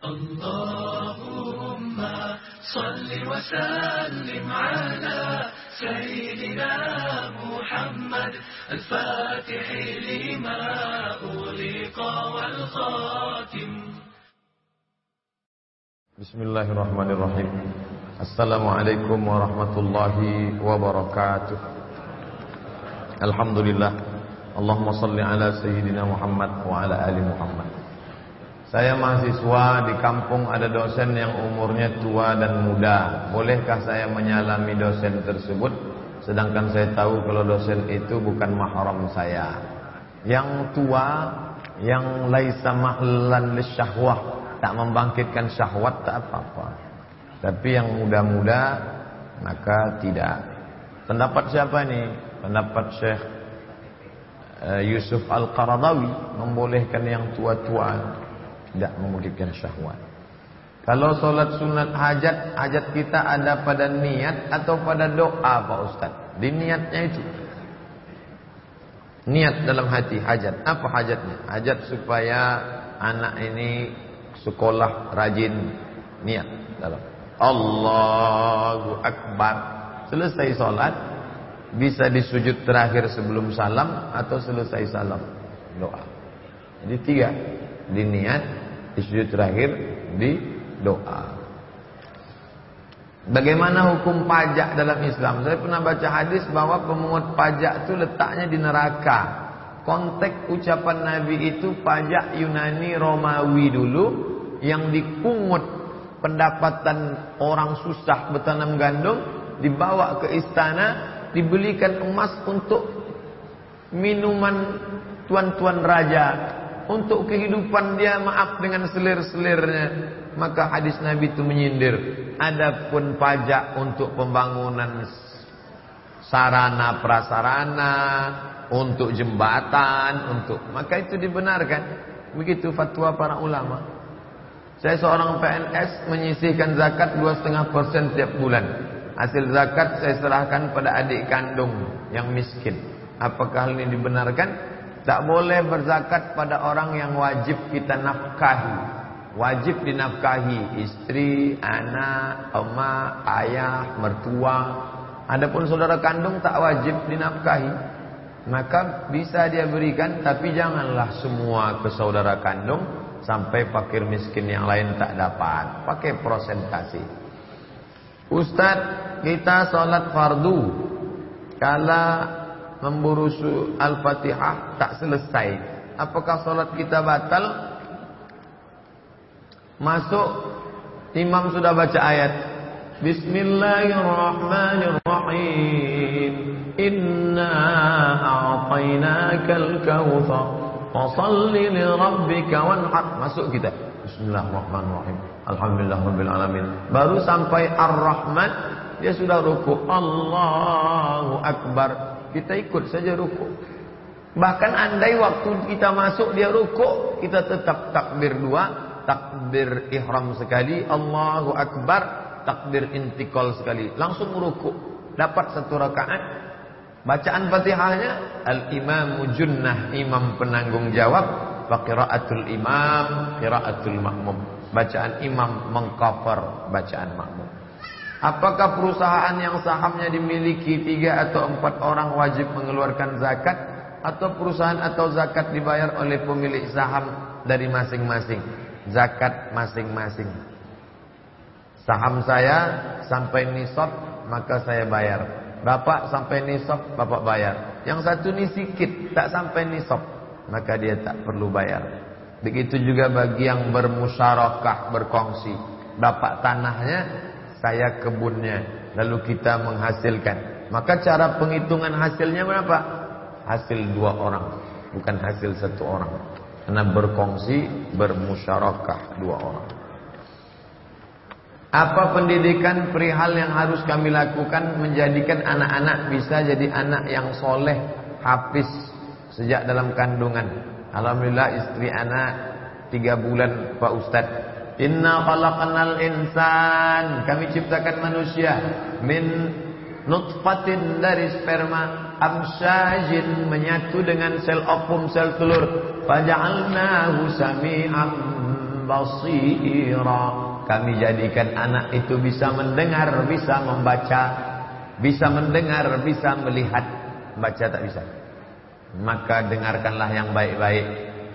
اللهم صل وسلم على سيدنا محمد الفاتح لما أغلق والخاتم. بسم الله الرحمن الرحيم. السلام عليكم ورحمة الله وبركاته. الحمد لله. اللهم صل على سيدنا محمد وعلى آل محمد. Saya mahasiswa di kampung ada dosen yang umurnya tua dan muda. Bolehkah saya menyalami dosen tersebut? Sedangkan saya tahu kalau dosen itu bukan mahram saya. Yang tua, yang laisa mahlan lisyahwah, tak membangkitkan syahwat tak apa-apa. Tapi yang muda-muda maka tidak. Pendapat siapa ini? Pendapat Syekh eh, Yusuf Al-Qaradawi membolehkan yang tua-tua tidak memungkinkan syahwat. Kalau solat sunat hajat, hajat kita ada pada niat atau pada doa Pak Ustaz? Di niatnya itu. Niat dalam hati hajat. Apa hajatnya? Hajat supaya anak ini sekolah rajin. Niat dalam. Allahu Akbar. Selesai solat. Bisa disujud terakhir sebelum salam atau selesai salam. Doa. Jadi tiga. Di niat, di sujud terakhir, di doa. Bagaimana hukum pajak dalam Islam? Saya pernah baca hadis bahwa pemungut pajak itu letaknya di neraka. Konteks ucapan Nabi itu pajak Yunani Romawi dulu yang dipungut pendapatan orang susah bertanam gandum dibawa ke istana dibelikan emas untuk minuman tuan-tuan raja untuk kehidupan dia maaf dengan selir-selirnya. Maka hadis Nabi itu menyindir. Adapun pajak untuk pembangunan sarana prasarana untuk jembatan untuk maka itu dibenarkan. Begitu fatwa para ulama. Saya seorang PNS menyisihkan zakat 2,5% tiap bulan. Hasil zakat saya serahkan pada adik kandung yang miskin. Apakah hal ini dibenarkan tak boleh berzakat pada orang yang wajib kita nafkahi. Wajib dinafkahi istri, anak, emak, ayah, mertua. Adapun saudara kandung tak wajib dinafkahi. Maka bisa dia berikan tapi janganlah semua ke saudara kandung sampai fakir miskin yang lain tak dapat. Pakai prosentasi. Ustaz, kita salat fardu. Kalau memburu Al-Fatihah tak selesai. Apakah solat kita batal? Masuk imam sudah baca ayat. Bismillahirrahmanirrahim. Inna a'tainakal kautsar. Fasalli li rabbika wanhar. Masuk kita. Bismillahirrahmanirrahim. Alhamdulillahirabbil alamin. Baru sampai Ar-Rahman dia sudah ruku. Allahu akbar. Kita ikut saja ruku. Bahkan andai waktu kita masuk dia ruku, kita tetap takbir dua, takbir ihram sekali, Allahu Akbar, takbir intikal sekali. Langsung ruku. Dapat satu rakaat. Bacaan Fatihahnya al-imamu junnah, imam penanggung jawab. Faqiraatul imam, qiraatul makmum. Bacaan imam mengcover bacaan makmum. Apakah perusahaan yang sahamnya dimiliki tiga atau empat orang wajib mengeluarkan zakat atau perusahaan atau zakat dibayar oleh pemilik saham dari masing-masing? Zakat masing-masing. Saham saya sampai nisab maka saya bayar. Bapak sampai nisab bapak bayar. Yang satu ini sikit tak sampai nisab maka dia tak perlu bayar. Begitu juga bagi yang bermusyarakah berkongsi. Bapak tanahnya saya kebunnya. Lalu kita menghasilkan. Maka cara penghitungan hasilnya berapa? Hasil dua orang bukan hasil satu orang. Karena berkongsi bermusyarakah dua orang. Apa pendidikan perihal yang harus kami lakukan menjadikan anak-anak bisa jadi anak yang soleh hafiz sejak dalam kandungan? Alhamdulillah istri anak tiga bulan Pak Ustadz Inna khalaqnal insan Kami ciptakan manusia Min nutfatin dari sperma Amsyajin menyatu dengan sel ovum sel telur Faja'alnahu sami'am basira. Kami jadikan anak itu bisa mendengar, bisa membaca, bisa mendengar, bisa melihat. Baca tak bisa. Maka dengarkanlah yang baik-baik,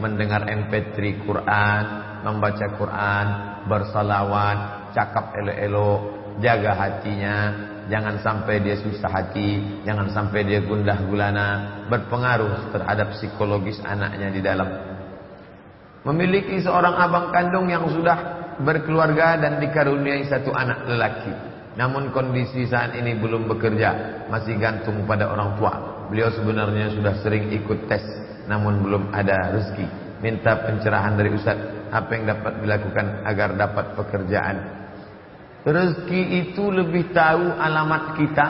mendengar MP3 Quran, membaca Quran, bersalawat, cakap elok-elok, jaga hatinya, jangan sampai dia susah hati, jangan sampai dia gundah gulana, berpengaruh terhadap psikologis anaknya di dalam. Memiliki seorang abang kandung yang sudah berkeluarga dan dikaruniai satu anak lelaki. Namun kondisi saat ini belum bekerja, masih gantung pada orang tua. Beliau sebenarnya sudah sering ikut tes, namun belum ada rezeki. Minta pencerahan dari Ustaz, apa yang dapat dilakukan agar dapat pekerjaan. Rezeki itu lebih tahu alamat kita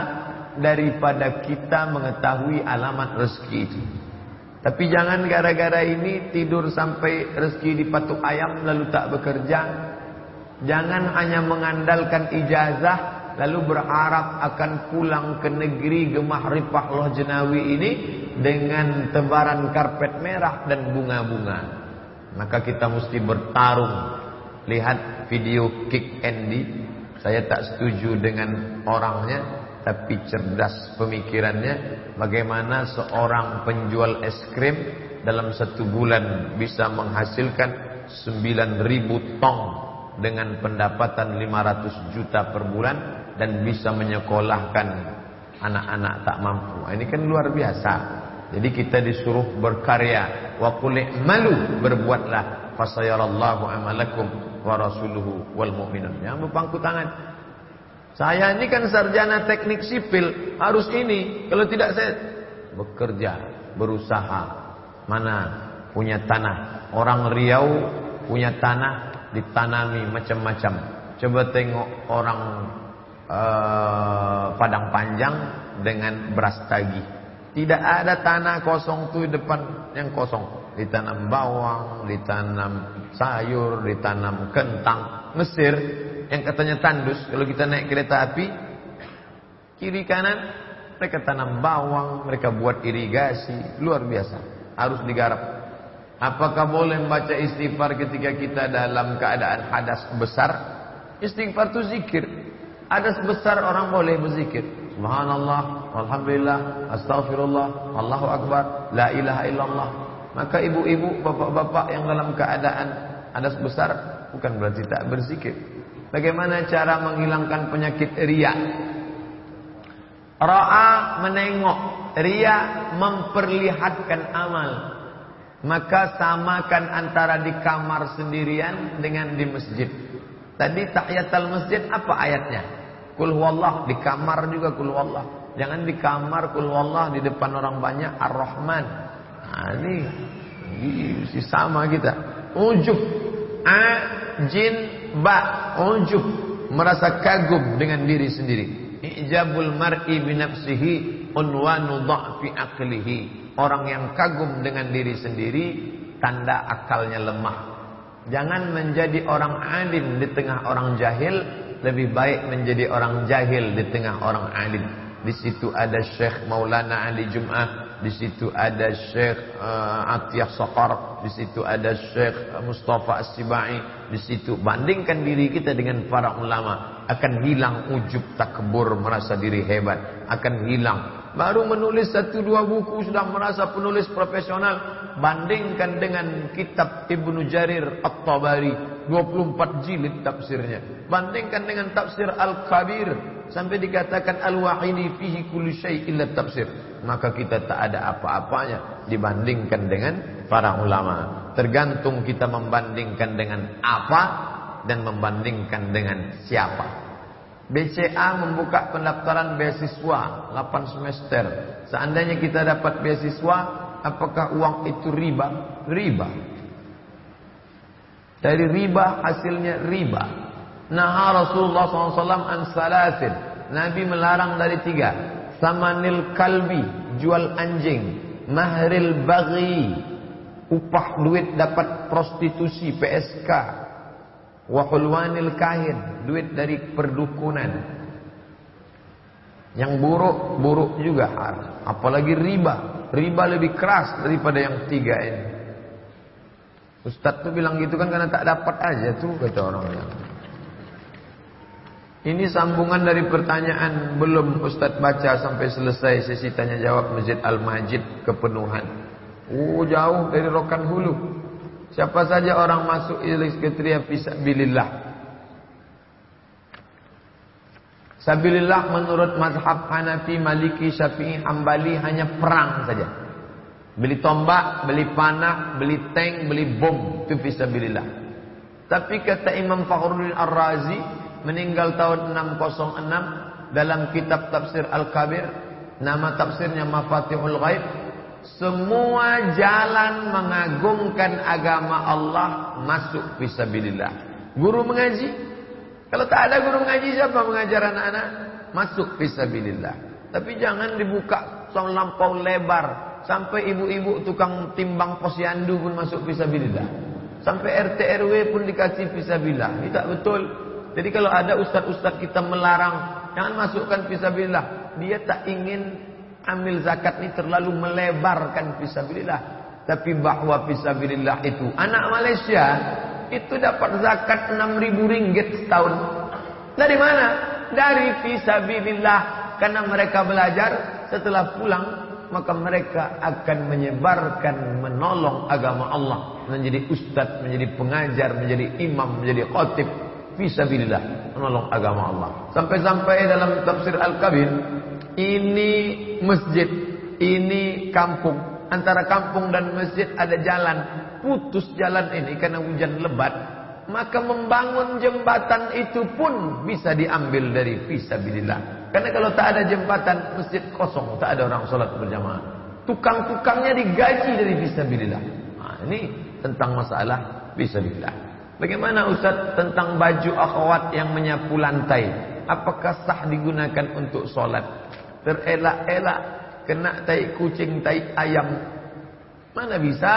daripada kita mengetahui alamat rezeki itu. Tapi jangan gara-gara ini tidur sampai rezeki dipatuk ayam lalu tak bekerja. Jangan hanya mengandalkan ijazah lalu berharap akan pulang ke negeri gemah ripah loh jenawi ini dengan tebaran karpet merah dan bunga-bunga. Maka kita mesti bertarung. Lihat video Kick Andy. Saya tak setuju dengan orangnya tapi cerdas pemikirannya bagaimana seorang penjual es krim dalam satu bulan bisa menghasilkan 9000 tong dengan pendapatan 500 juta per bulan dan bisa menyekolahkan anak-anak tak mampu. Ini kan luar biasa. Jadi kita disuruh berkarya wa malu berbuatlah fasayarallahu amalakum wa rasuluhu wal mu'minun. Yang berpangku tangan saya ini kan sarjana teknik sipil, harus ini. Kalau tidak saya bekerja, berusaha. Mana punya tanah? Orang Riau punya tanah ditanami macam-macam. Coba tengok orang uh, Padang Panjang dengan beras tagi. Tidak ada tanah kosong tuh depan yang kosong. Ditanam bawang, ditanam sayur, ditanam kentang. Mesir yang katanya tandus, kalau kita naik kereta api, kiri kanan, mereka tanam bawang, mereka buat irigasi, luar biasa. Harus digarap. Apakah boleh membaca istighfar ketika kita dalam keadaan hadas besar? Istighfar itu zikir. Hadas besar orang boleh berzikir. Subhanallah, Alhamdulillah, Astaghfirullah, Allahu Akbar, La ilaha illallah. Maka ibu-ibu, bapak-bapak yang dalam keadaan hadas besar bukan berarti tak berzikir. Bagaimana cara menghilangkan penyakit ria? Ra'a menengok, ria memperlihatkan amal. Maka samakan antara di kamar sendirian dengan di masjid. Tadi tahiyatul masjid apa ayatnya? Kul di kamar juga kul. Jangan di kamar kul di depan orang banyak Ar-Rahman. Nah, ini, ini sama kita. Ujub a jin ba ujub merasa kagum dengan diri sendiri ijabul mar'i bi nafsihi unwanu dha'fi aqlihi orang yang kagum dengan diri sendiri tanda akalnya lemah jangan menjadi orang alim di tengah orang jahil lebih baik menjadi orang jahil di tengah orang alim di situ ada Syekh Maulana Ali Jum'ah di situ ada Syekh uh, Atiyah Saqar, di situ ada Syekh Mustafa As-Sibai, di situ bandingkan diri kita dengan para ulama, akan hilang ujub takbur merasa diri hebat, akan hilang. Baru menulis satu dua buku sudah merasa penulis profesional. Bandingkan dengan kitab Ibnu Jarir At-Tabari 24 jilid tafsirnya. Bandingkan dengan tafsir Al-Kabir sampai dikatakan Al-Wahidi fihi kulli syai' tafsir maka kita tak ada apa-apanya dibandingkan dengan para ulama. Tergantung kita membandingkan dengan apa dan membandingkan dengan siapa. BCA membuka pendaftaran beasiswa 8 semester. Seandainya kita dapat beasiswa, apakah uang itu riba? Riba. Dari riba hasilnya riba. Nah Rasulullah SAW. Nabi melarang dari tiga samanil kalbi jual anjing mahril bagi upah duit dapat prostitusi PSK wahulwanil kahin duit dari perdukunan yang buruk buruk juga apalagi riba riba lebih keras daripada yang tiga ini Ustadz tuh bilang gitu kan karena tak dapat aja tuh kata orang yang. Ini sambungan dari pertanyaan belum Ustadz baca sampai selesai sesi tanya jawab Masjid Al-Majid kepenuhan. Oh jauh dari Rokan Hulu. Siapa saja orang masuk ilis kriteria fisabilillah. Sabilillah menurut mazhab Hanafi, Maliki, Syafi'i, Hambali hanya perang saja. Beli tombak, beli panah, beli tank, beli bom. Itu fisabilillah. Tapi kata Imam Fakhruddin Ar-Razi meninggal tahun 606 dalam kitab tafsir Al-Kabir nama tafsirnya Mafatihul Ghaib semua jalan mengagungkan agama Allah masuk fisabilillah guru mengaji kalau tak ada guru mengaji siapa mengajar anak-anak masuk fisabilillah tapi jangan dibuka lampau lebar Sampai ibu-ibu tukang timbang posyandu pun masuk fisabilillah. Sampai RT RW pun dikasih fisabilillah. Ini tak betul. Jadi kalau ada ustaz-ustaz kita melarang, jangan masukkan fisabilillah. Dia tak ingin ambil zakat ini terlalu melebarkan fisabilillah. Tapi bahwa fisabilillah itu anak Malaysia itu dapat zakat 6000 ringgit setahun. Dari mana? Dari fisabilillah karena mereka belajar setelah pulang maka mereka akan menyebarkan menolong agama Allah menjadi ustaz, menjadi pengajar, menjadi imam, menjadi khatib fisabilillah menolong agama Allah. Sampai-sampai dalam tafsir Al-Kabir ini masjid, ini kampung. Antara kampung dan masjid ada jalan. Putus jalan ini karena hujan lebat. Maka membangun jembatan itu pun bisa diambil dari fisabilillah. Karena kalau tak ada jembatan, masjid kosong, tak ada orang sholat berjamaah. Tukang-tukangnya digaji dari fisabilillah. Nah, ini tentang masalah fisabilillah. Bagaimana Ustaz tentang baju akhwat yang menyapu lantai? Apakah sah digunakan untuk sholat? Terelak-elak, kena tai kucing, tai ayam. Mana bisa?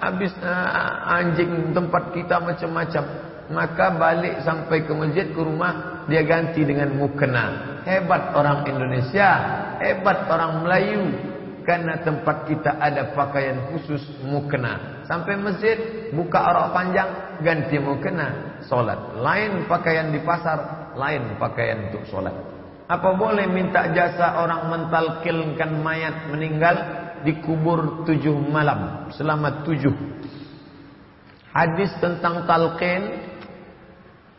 Habis uh, anjing tempat kita macam-macam. Maka balik sampai ke masjid, ke rumah, dia ganti dengan mukena. Hebat orang Indonesia, hebat orang Melayu. Karena tempat kita ada pakaian khusus mukena. Sampai masjid, buka orang panjang, ganti mukena, solat. Lain pakaian di pasar, lain pakaian untuk solat. Apa boleh minta jasa orang mentalkilkan mayat meninggal dikubur tujuh malam selama tujuh. Hadis tentang talqin,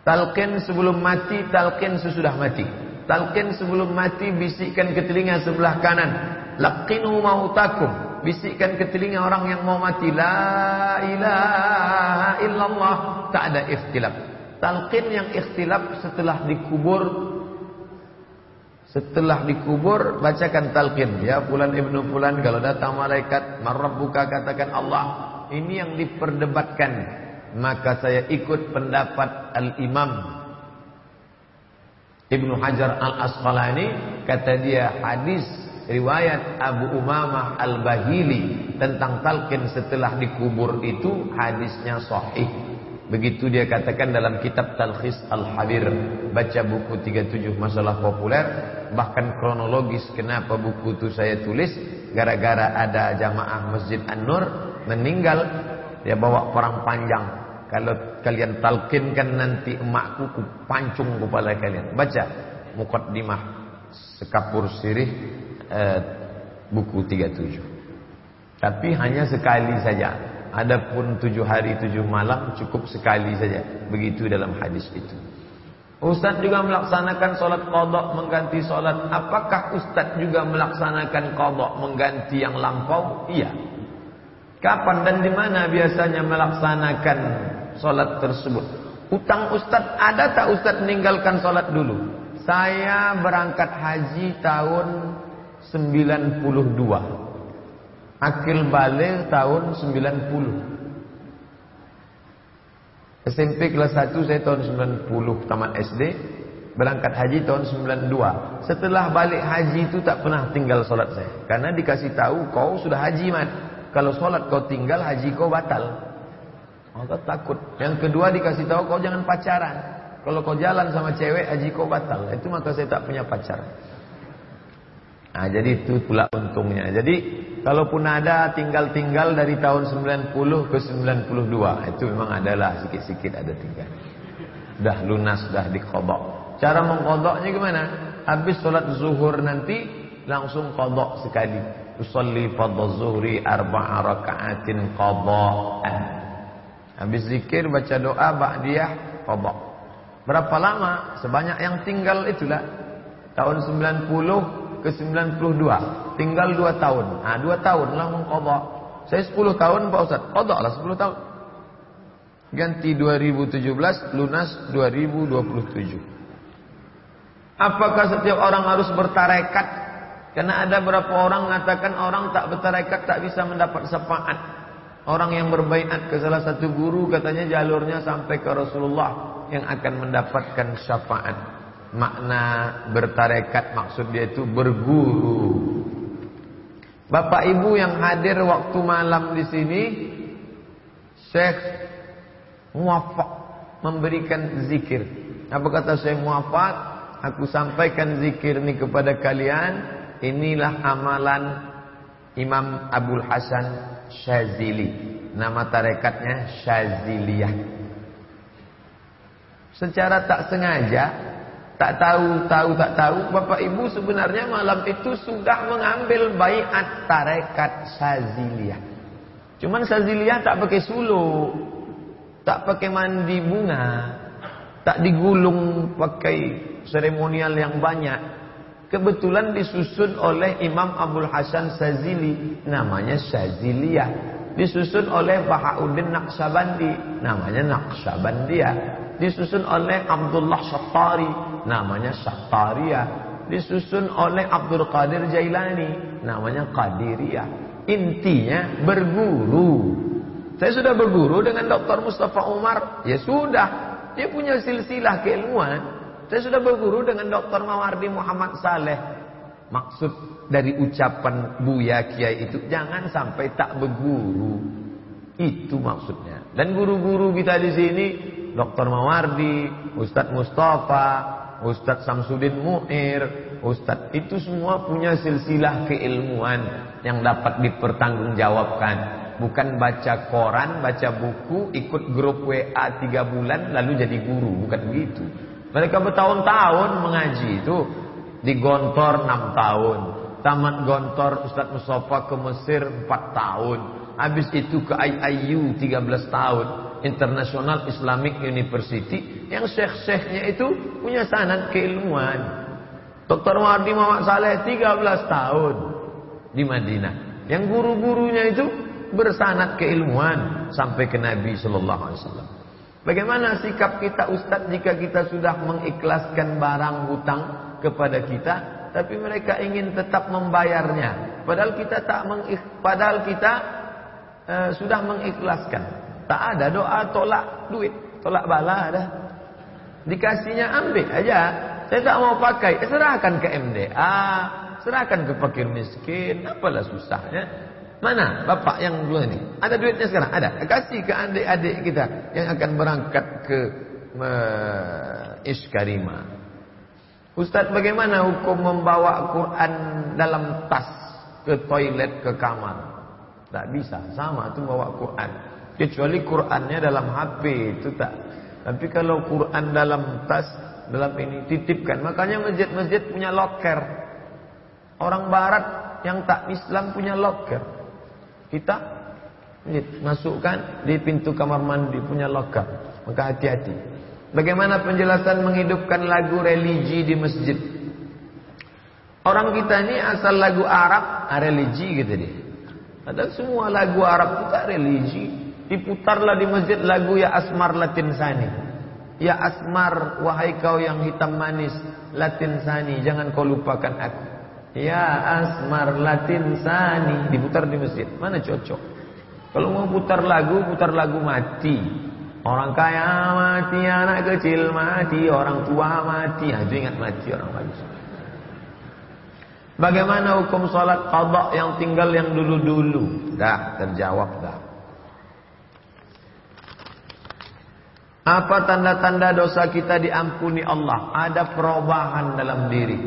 talqin sebelum mati, talqin sesudah mati. Talqin sebelum mati bisikkan ke telinga sebelah kanan. Laqinu mautakum. Bisikkan ke telinga orang yang mau mati. La ilaha illallah. Tak ada ikhtilaf. Talqin yang ikhtilaf setelah dikubur. Setelah dikubur, bacakan talqin. Ya, Fulan Ibnu Fulan, kalau datang malaikat, buka katakan Allah. Ini yang diperdebatkan. Maka saya ikut pendapat Al-Imam Ibnu Hajar Al-Asqalani kata dia hadis riwayat Abu Umamah Al-Bahili tentang talqin setelah dikubur itu hadisnya sahih. Begitu dia katakan dalam kitab Talkhis Al-Habir. Baca buku 37 masalah populer. Bahkan kronologis kenapa buku itu saya tulis. Gara-gara ada jamaah Masjid An-Nur meninggal. Dia bawa perang panjang. Kalau kalian talkinkan nanti emakku ku pancung kepala kalian. Baca Muqaddimah Sekapur Sirih eh, buku 37. Tapi hanya sekali saja. Adapun tujuh hari tujuh malam cukup sekali saja. Begitu dalam hadis itu. Ustaz juga melaksanakan solat kodok mengganti solat. Apakah Ustaz juga melaksanakan kodok mengganti yang lampau? Iya. Kapan dan di mana biasanya melaksanakan solat tersebut. Utang Ustadz ada tak Ustadz meninggalkan solat dulu? Saya berangkat haji tahun 92. Akil balik tahun 90. SMP kelas 1 saya tahun 90 tamat SD. Berangkat haji tahun 92. Setelah balik haji itu tak pernah tinggal solat saya. Karena dikasih tahu kau sudah haji man. Kalau solat kau tinggal haji kau batal. Maka takut. Yang kedua dikasih tahu kau jangan pacaran. Kalau kau jalan sama cewek, haji kau batal. Itu maka saya tak punya pacar. Nah, jadi itu pula untungnya. Jadi kalaupun ada tinggal-tinggal dari tahun 90 ke 92, itu memang adalah sikit-sikit ada tinggal. Sudah lunas, sudah dikodok. Cara mengkodoknya gimana? Habis sholat zuhur nanti langsung kodok sekali. Usalli fadl zuhri arba'a raka'atin qada'an. Habis zikir baca doa ba'diyah kodok. Berapa lama? Sebanyak yang tinggal itulah. Tahun 90 ke 92 tinggal 2 tahun. Ah 2 tahun lah mengkodok. Saya 10 tahun Pak Ustaz kodok lah 10 tahun. Ganti 2017 lunas 2027 apakah setiap orang harus bertarekat? Karena ada beberapa orang mengatakan orang tak bertarekat tak bisa mendapat syafaat. Orang yang berbaikat ke salah satu guru katanya jalurnya sampai ke Rasulullah yang akan mendapatkan syafaat makna bertarekat maksud dia itu berguru. Bapak Ibu yang hadir waktu malam di sini, Syekh muafak memberikan zikir. Apa kata Syekh muafak? Aku sampaikan zikir ini kepada kalian. Inilah amalan Imam Abdul Hasan Syazili. Nama tarekatnya Syaziliyah. Secara tak sengaja tak tahu, tahu, tak tahu. Bapak Ibu sebenarnya malam itu sudah mengambil bayat tarekat Saziliyah. Cuman Saziliyah tak pakai suluh. Tak pakai mandi bunga. Tak digulung pakai seremonial yang banyak. Kebetulan disusun oleh Imam Abdul Hasan Sazili. Namanya Saziliyah. Disusun oleh Bahauddin Naqsabandi. Namanya Naqsabandiyah disusun oleh Abdullah Syattari namanya Syattariyah disusun oleh Abdul Qadir Jailani. Namanya Qadiriyah. Intinya berguru. Saya sudah berguru dengan Dr. Mustafa Umar. Ya sudah. Dia punya silsilah keilmuan. Saya sudah berguru dengan Dr. Mawardi Muhammad Saleh. Maksud dari ucapan Buya Kiai itu jangan sampai tak berguru. Itu maksudnya. Dan guru-guru kita di sini Dr. Mawardi, Ustadz Mustafa, Ustadz Samsudin Mu'ir, Ustadz itu semua punya silsilah keilmuan yang dapat dipertanggungjawabkan. Bukan baca koran, baca buku, ikut grup WA tiga bulan lalu jadi guru. Bukan begitu. Mereka bertahun-tahun mengaji itu. Di Gontor 6 tahun. Tamat Gontor Ustadz Mustafa ke Mesir 4 tahun. Habis itu ke IIU 13 tahun. International Islamic University yang syekh-syekhnya itu punya sanad keilmuan. Dr. Wardi Muhammad Saleh 13 tahun di Madinah. Yang guru-gurunya itu bersanad keilmuan sampai ke Nabi sallallahu alaihi wasallam. Bagaimana sikap kita Ustadz jika kita sudah mengikhlaskan barang hutang kepada kita tapi mereka ingin tetap membayarnya padahal kita tak mengikh, padahal kita uh, sudah mengikhlaskan Tak ada doa tolak duit, tolak bala dah. Dikasihnya ambil aja. Saya tak mau pakai, eh, serahkan ke MDA, serahkan ke fakir miskin, apalah susahnya. Mana bapak yang dua ini? Ada duitnya sekarang? Ada. Kasih ke adik-adik kita yang akan berangkat ke uh, Iskarima. Ustaz bagaimana hukum membawa Quran dalam tas ke toilet ke kamar? Tak bisa, sama tu bawa Quran. Kecuali Qurannya dalam HP itu tak. Tapi kalau Quran dalam tas, dalam ini titipkan. Makanya masjid-masjid punya locker. Orang barat yang tak Islam punya locker. Kita masukkan di pintu kamar mandi punya locker. Maka hati-hati. Bagaimana penjelasan menghidupkan lagu religi di masjid? Orang kita ini asal lagu Arab, ah, religi gitu dia. Ada semua lagu Arab itu religi. Diputarlah di masjid lagu Ya Asmar Latin Sani. Ya Asmar, wahai kau yang hitam manis, Latin Sani, jangan kau lupakan aku. Ya Asmar Latin Sani, diputar di masjid. Mana cocok? Kalau mau putar lagu, putar lagu mati. Orang kaya mati, anak kecil mati, orang tua mati. Ha, itu ingat mati orang bagus. Bagaimana hukum sholat qadha yang tinggal yang dulu-dulu? Dah, terjawab dah. Apa tanda-tanda dosa kita diampuni Allah? Ada perubahan dalam diri.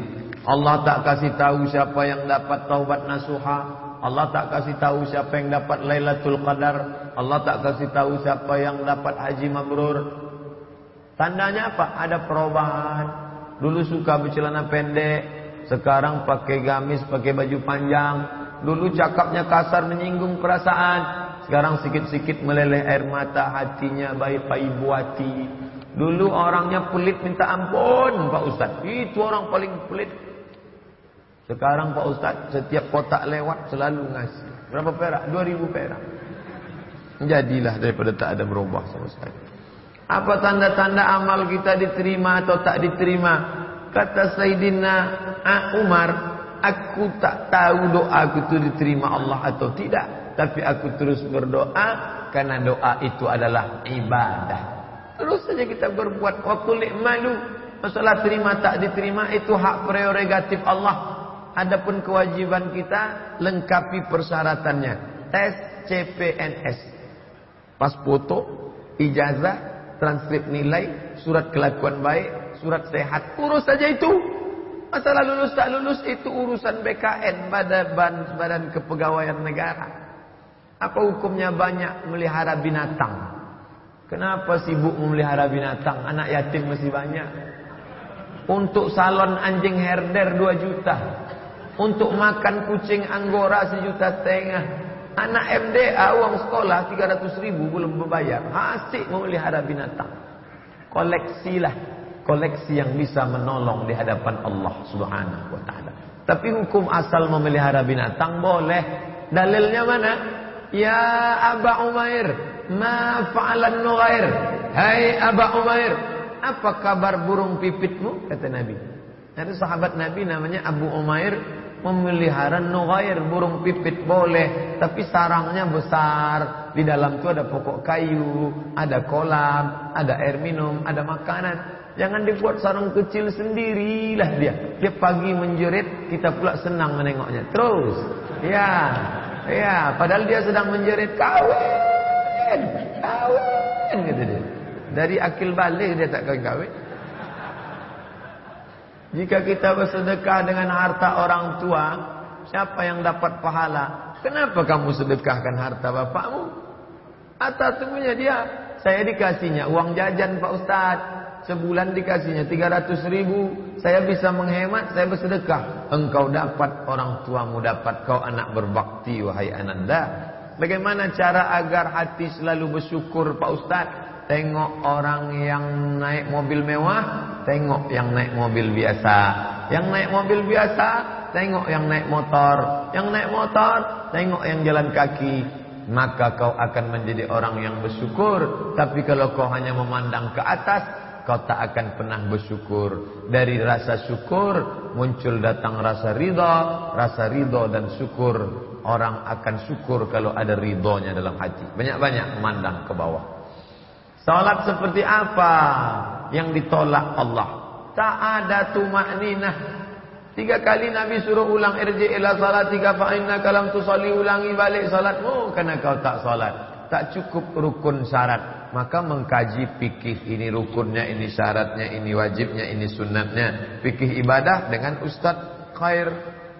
Allah tak kasih tahu siapa yang dapat taubat nasuha. Allah tak kasih tahu siapa yang dapat Lailatul Qadar. Allah tak kasih tahu siapa yang dapat haji mabrur. Tandanya apa? Ada perubahan. Dulu suka bercelana pendek, sekarang pakai gamis, pakai baju panjang. Dulu cakapnya kasar menyinggung perasaan, sekarang sikit-sikit meleleh air mata hatinya Ibu Hati. Dulu orangnya pelit minta ampun Pak Ustaz. Itu orang paling pelit. Sekarang Pak Ustaz setiap kotak lewat selalu ngasih. Berapa perak? 2000 perak. Jadilah daripada tak ada berubah sama sekali. Apa tanda-tanda amal kita diterima atau tak diterima? Kata Sayyidina Umar, aku tak tahu doa aku itu diterima Allah atau tidak. Tapi aku terus berdoa karena doa itu adalah ibadah. Terus saja kita berbuat waktu malu. Masalah terima tak diterima itu hak prerogatif Allah. Adapun kewajiban kita lengkapi persyaratannya. Tes CPNS. Pas foto, ijazah, transkrip nilai, surat kelakuan baik, surat sehat. Urus saja itu. Masalah lulus tak lulus itu urusan BKN badan badan kepegawaian negara. Apa hukumnya banyak melihara binatang? Kenapa sibuk memelihara binatang? Anak yatim masih banyak. Untuk salon anjing herder 2 juta. Untuk makan kucing anggora sejuta setengah. Anak MDA uang sekolah 300 ribu belum membayar. Asik memelihara binatang. Koleksilah. Koleksi yang bisa menolong di hadapan Allah subhanahu wa ta'ala. Tapi hukum asal memelihara binatang boleh. Dalilnya mana? Ya Aba Umair. Ma fa'alan nughair. Hai Aba Umair. Apa kabar burung pipitmu? Kata Nabi. Ada sahabat Nabi namanya Abu Umair memelihara nughair burung pipit boleh tapi sarangnya besar di dalam itu ada pokok kayu ada kolam ada air minum ada makanan jangan dibuat sarang kecil sendirilah dia. Tiap pagi menjerit kita pula senang menengoknya. Terus. Ya ya padahal dia sedang menjerit kawin! Kawin! gitu dia. Dari akil balik dia tak kawin-kawin jika kita bersedekah dengan harta orang tua, siapa yang dapat pahala? Kenapa kamu sedekahkan harta bapakmu? Atas semuanya dia, saya dikasihnya uang jajan Pak Ustaz. Sebulan dikasihnya 300 ribu. Saya bisa menghemat, saya bersedekah. Engkau dapat, orang tuamu dapat. Kau anak berbakti, wahai ananda. Bagaimana cara agar hati selalu bersyukur Pak Ustaz? Tengok orang yang naik mobil mewah, tengok yang naik mobil biasa. Yang naik mobil biasa, tengok yang naik motor. Yang naik motor, tengok yang jalan kaki. Maka kau akan menjadi orang yang bersyukur. Tapi kalau kau hanya memandang ke atas, kau tak akan pernah bersyukur. Dari rasa syukur, muncul datang rasa ridha. Rasa ridha dan syukur. Orang akan syukur kalau ada ridhonya dalam hati. Banyak-banyak memandang ke bawah. Salat seperti apa yang ditolak Allah? Tak ada tumakninah. Tiga kali Nabi suruh ulang irji ila salat tiga fa inna kalam tusalli ulangi balik salatmu karena kau tak salat. Tak cukup rukun syarat. Maka mengkaji fikih ini rukunnya, ini syaratnya, ini wajibnya, ini sunatnya. Fikih ibadah dengan ustaz khair.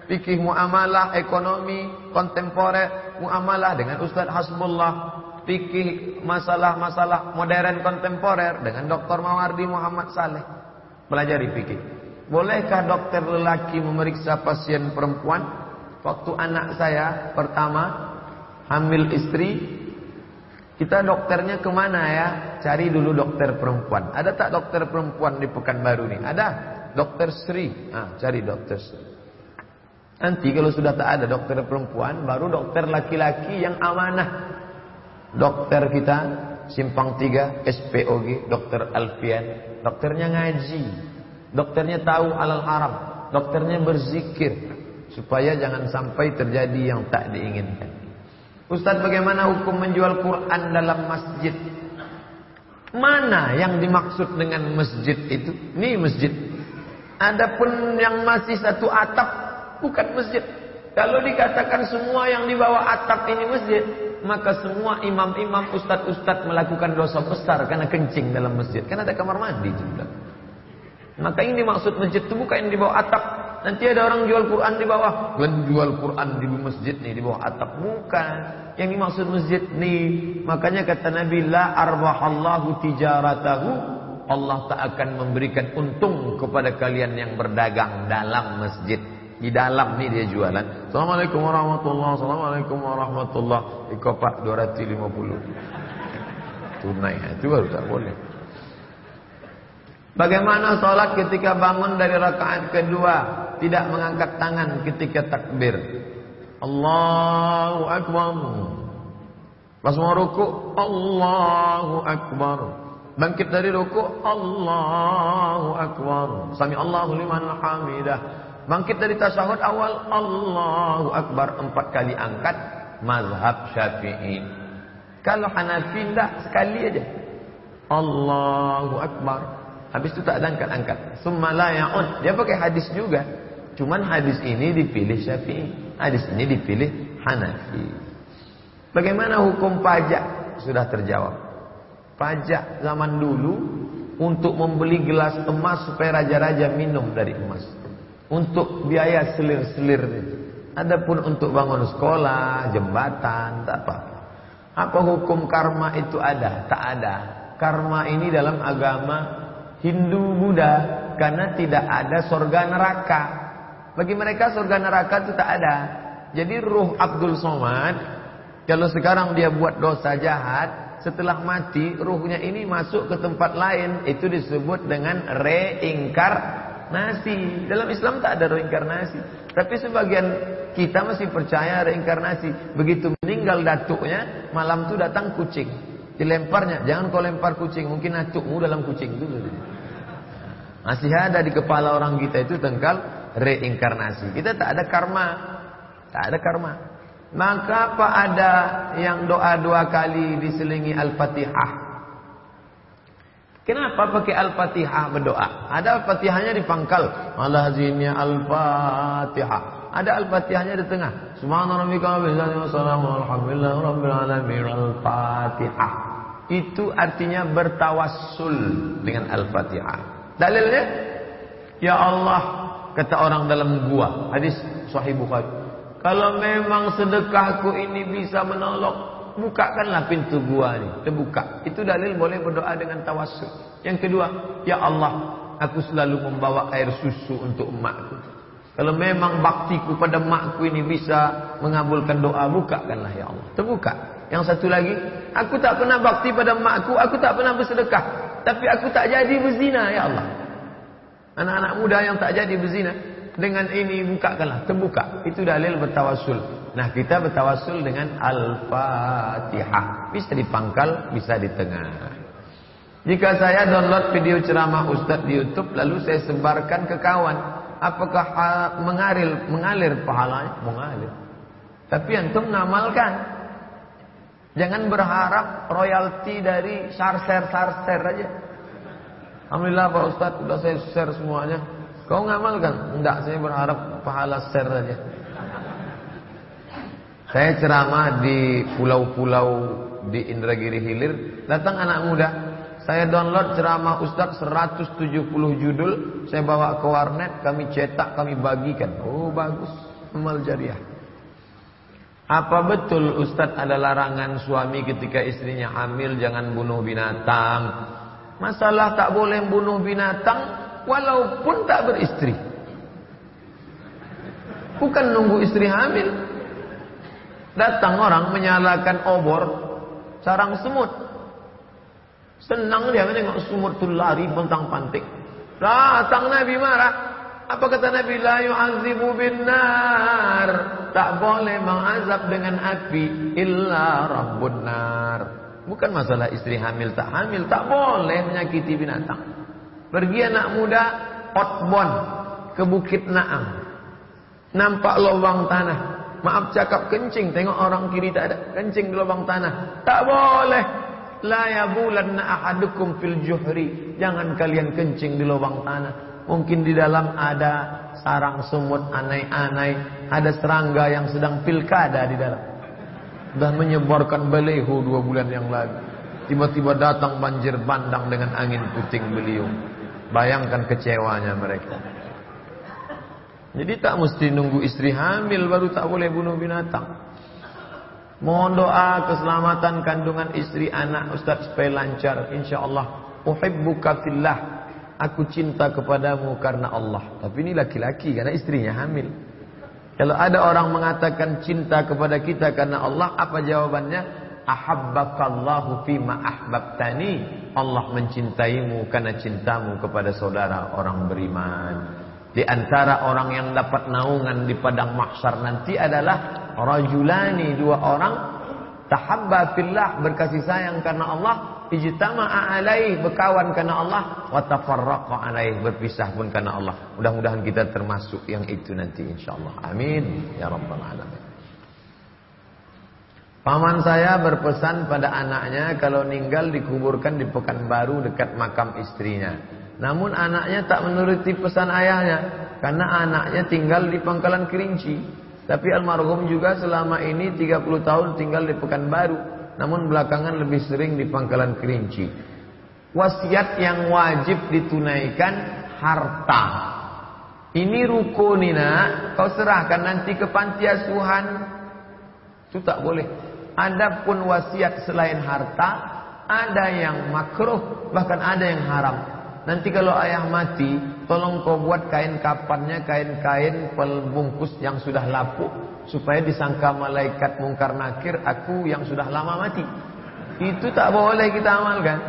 Fikih muamalah ekonomi kontemporer, muamalah dengan ustaz Hasbullah fikih masalah-masalah modern kontemporer dengan Dr. Mawardi Muhammad Saleh. Pelajari fikih. Bolehkah dokter lelaki memeriksa pasien perempuan? Waktu anak saya pertama hamil istri, kita dokternya ke mana ya? Cari dulu dokter perempuan. Ada tak dokter perempuan di Pekanbaru ini? Ada. Dokter Sri. Ah, cari dokter Sri. Nanti kalau sudah tak ada dokter perempuan, baru dokter laki-laki yang amanah dokter kita simpang tiga SPOG dokter Alfian dokternya ngaji dokternya tahu alal haram dokternya berzikir supaya jangan sampai terjadi yang tak diinginkan Ustaz bagaimana hukum menjual Quran dalam masjid mana yang dimaksud dengan masjid itu ini masjid adapun yang masih satu atap bukan masjid kalau dikatakan semua yang di bawah atap ini masjid maka semua imam-imam, ustad-ustad melakukan dosa besar karena kencing dalam masjid. Karena ada kamar mandi juga. Maka ini maksud masjid itu bukan yang di bawah atap. Nanti ada orang jual Quran di bawah. Kan jual Quran di masjid nih di bawah atap. Bukan. Yang dimaksud masjid nih. Makanya kata Nabi la arbahallahu tijaratahu. Allah tak akan memberikan untung kepada kalian yang berdagang dalam masjid. Di dalam nih dia jualan. Assalamualaikum warahmatullahi Assalamualaikum warahmatullahi. Ikopak 250. Tunai. Itu baru tak boleh. Bagaimana sholat ketika bangun dari rakaat kedua tidak mengangkat tangan ketika takbir? Allahu Akbar. Pas mau ruku, Allahu Akbar. Bangkit dari ruku, Allahu Akbar. Sami Allahu liman hamidah. Bangkit dari tasyahud awal, Allahu Akbar. Empat kali angkat, mazhab syafi'i. Kalau Hanafi tidak, sekali aja. Allahu Akbar. Habis itu tak angkat-angkat. La ya'ud. Dia pakai hadis juga. Cuman hadis ini dipilih Syafi'i. Hadis ini dipilih Hanafi. Bagaimana hukum pajak? Sudah terjawab. Pajak zaman dulu untuk membeli gelas emas supaya raja-raja minum dari emas. Untuk biaya selir-selir. Adapun untuk bangun sekolah, jembatan, tak apa. Apa hukum karma itu ada? Tak ada. Karma ini dalam agama Hindu Buddha karena tidak ada sorga neraka. Bagi mereka sorga neraka itu tak ada. Jadi ruh Abdul Somad kalau sekarang dia buat dosa jahat, setelah mati ruhnya ini masuk ke tempat lain, itu disebut dengan reinkarnasi. Dalam Islam tak ada reinkarnasi. Tapi sebagian kita masih percaya reinkarnasi. Begitu meninggal datuknya, malam itu datang kucing. Dilemparnya, jangan kau lempar kucing, mungkin datukmu dalam kucing itu. Masih ada di kepala orang kita itu tentang reinkarnasi. Kita tak ada karma. Tak ada karma. Maka apa ada yang doa dua kali diselingi Al-Fatihah? Kenapa pakai Al-Fatihah berdoa? Ada Al-Fatihahnya di pangkal. Malazimnya Al-Fatihah. Ada Al-Fatihahnya di tengah. Subhanarabbika wa bihamdihi wa salamun alhamdulillahi rabbil alamin Al-Fatihah. Itu artinya bertawassul dengan Al-Fatihah. Dalilnya? Ya Allah kata orang dalam gua. Hadis sahih Bukhari. Kalau memang sedekahku ini bisa menolong bukakanlah pintu gua ini. Terbuka. Itu dalil boleh berdoa dengan tawassul. Yang kedua ya Allah aku selalu membawa air susu untuk emakku. Kalau memang baktiku pada emakku ini bisa mengabulkan doa bukakanlah ya Allah. Terbuka. Yang satu lagi aku tak pernah bakti pada emakku aku tak pernah bersedekah tapi aku tak jadi berzina ya Allah. Anak-anak muda yang tak jadi berzina dengan ini bukakanlah, terbuka. Itu dalil bertawassul. Nah, kita bertawassul dengan Al-Fatihah. Bisa di pangkal, bisa di tengah. Jika saya download video ceramah Ustaz di YouTube lalu saya sebarkan ke kawan, apakah mengalir mengalir pahalanya? Mengalir. Tapi antum ngamalkan. Jangan berharap royalti dari sarser-sarser aja. Alhamdulillah Pak Ustaz sudah saya share semuanya. Kau ngamalkan? Enggak, saya berharap pahala share saja. Saya ceramah di pulau-pulau di Indragiri Hilir, datang anak muda. Saya download ceramah Ustaz 170 judul, saya bawa ke warnet, kami cetak, kami bagikan. Oh, bagus. Amal jariah. Apa betul Ustadz ada larangan suami ketika istrinya hamil jangan bunuh binatang? Masalah tak boleh bunuh binatang walaupun tak beristri. Bukan nunggu istri hamil. Datang orang menyalakan obor sarang semut. Senang dia menengok semut itu lari bentang pantik. Datang Nabi marah. Apa kata Nabi la yu'azibu bin nar? Tak boleh mengazab dengan api illa rabbun nar. Bukan masalah istri hamil tak hamil, tak boleh menyakiti binatang. Pergi anak muda outbound ke Bukit Naam. Nampak lubang tanah. Maaf cakap kencing, tengok orang kiri tak ada. Kencing di lubang tanah. Tak boleh. La yabulanna ahadukum fil juhri. Jangan kalian kencing di lubang tanah. Mungkin di dalam ada sarang semut anai-anai, ada serangga yang sedang pilkada di dalam. Dan menyebarkan belehu dua bulan yang lalu. Tiba-tiba datang banjir bandang dengan angin puting beliung. Bayangkan kecewanya mereka. Jadi tak mesti nunggu istri hamil baru tak boleh bunuh binatang. Mohon doa keselamatan kandungan istri anak Ustaz supaya lancar insyaallah. Uhibbuka fillah. Aku cinta kepadamu karena Allah. Tapi ini laki-laki karena istrinya hamil. Kalau ada orang mengatakan cinta kepada kita karena Allah, apa jawabannya? Ahabbakallahu fima ahbabtani. Allah mencintaimu karena cintamu kepada saudara orang beriman. Di antara orang yang dapat naungan di padang mahsyar nanti adalah rajulani dua orang tahabba fillah berkasih sayang karena Allah ijtama'a alaih berkawan karena Allah wa tafarraqa alaih berpisah pun karena Allah. Mudah-mudahan kita termasuk yang itu nanti insyaallah. Amin ya rabbal alamin. Paman saya berpesan pada anaknya kalau meninggal dikuburkan di Pekanbaru dekat makam istrinya. Namun anaknya tak menuruti pesan ayahnya karena anaknya tinggal di Pangkalan Kerinci. Tapi almarhum juga selama ini 30 tahun tinggal di Pekanbaru, namun belakangan lebih sering di Pangkalan Kerinci. Wasiat yang wajib ditunaikan harta. Ini ruko Nina, kau serahkan nanti ke panti asuhan. Itu tak boleh. Adapun wasiat selain harta, ada yang makruh, bahkan ada yang haram. Nanti kalau ayah mati, tolong kau buat kain kapannya, kain-kain pelbungkus yang sudah lapuk. Supaya disangka malaikat mungkar nakir, aku yang sudah lama mati. Itu tak boleh kita amalkan.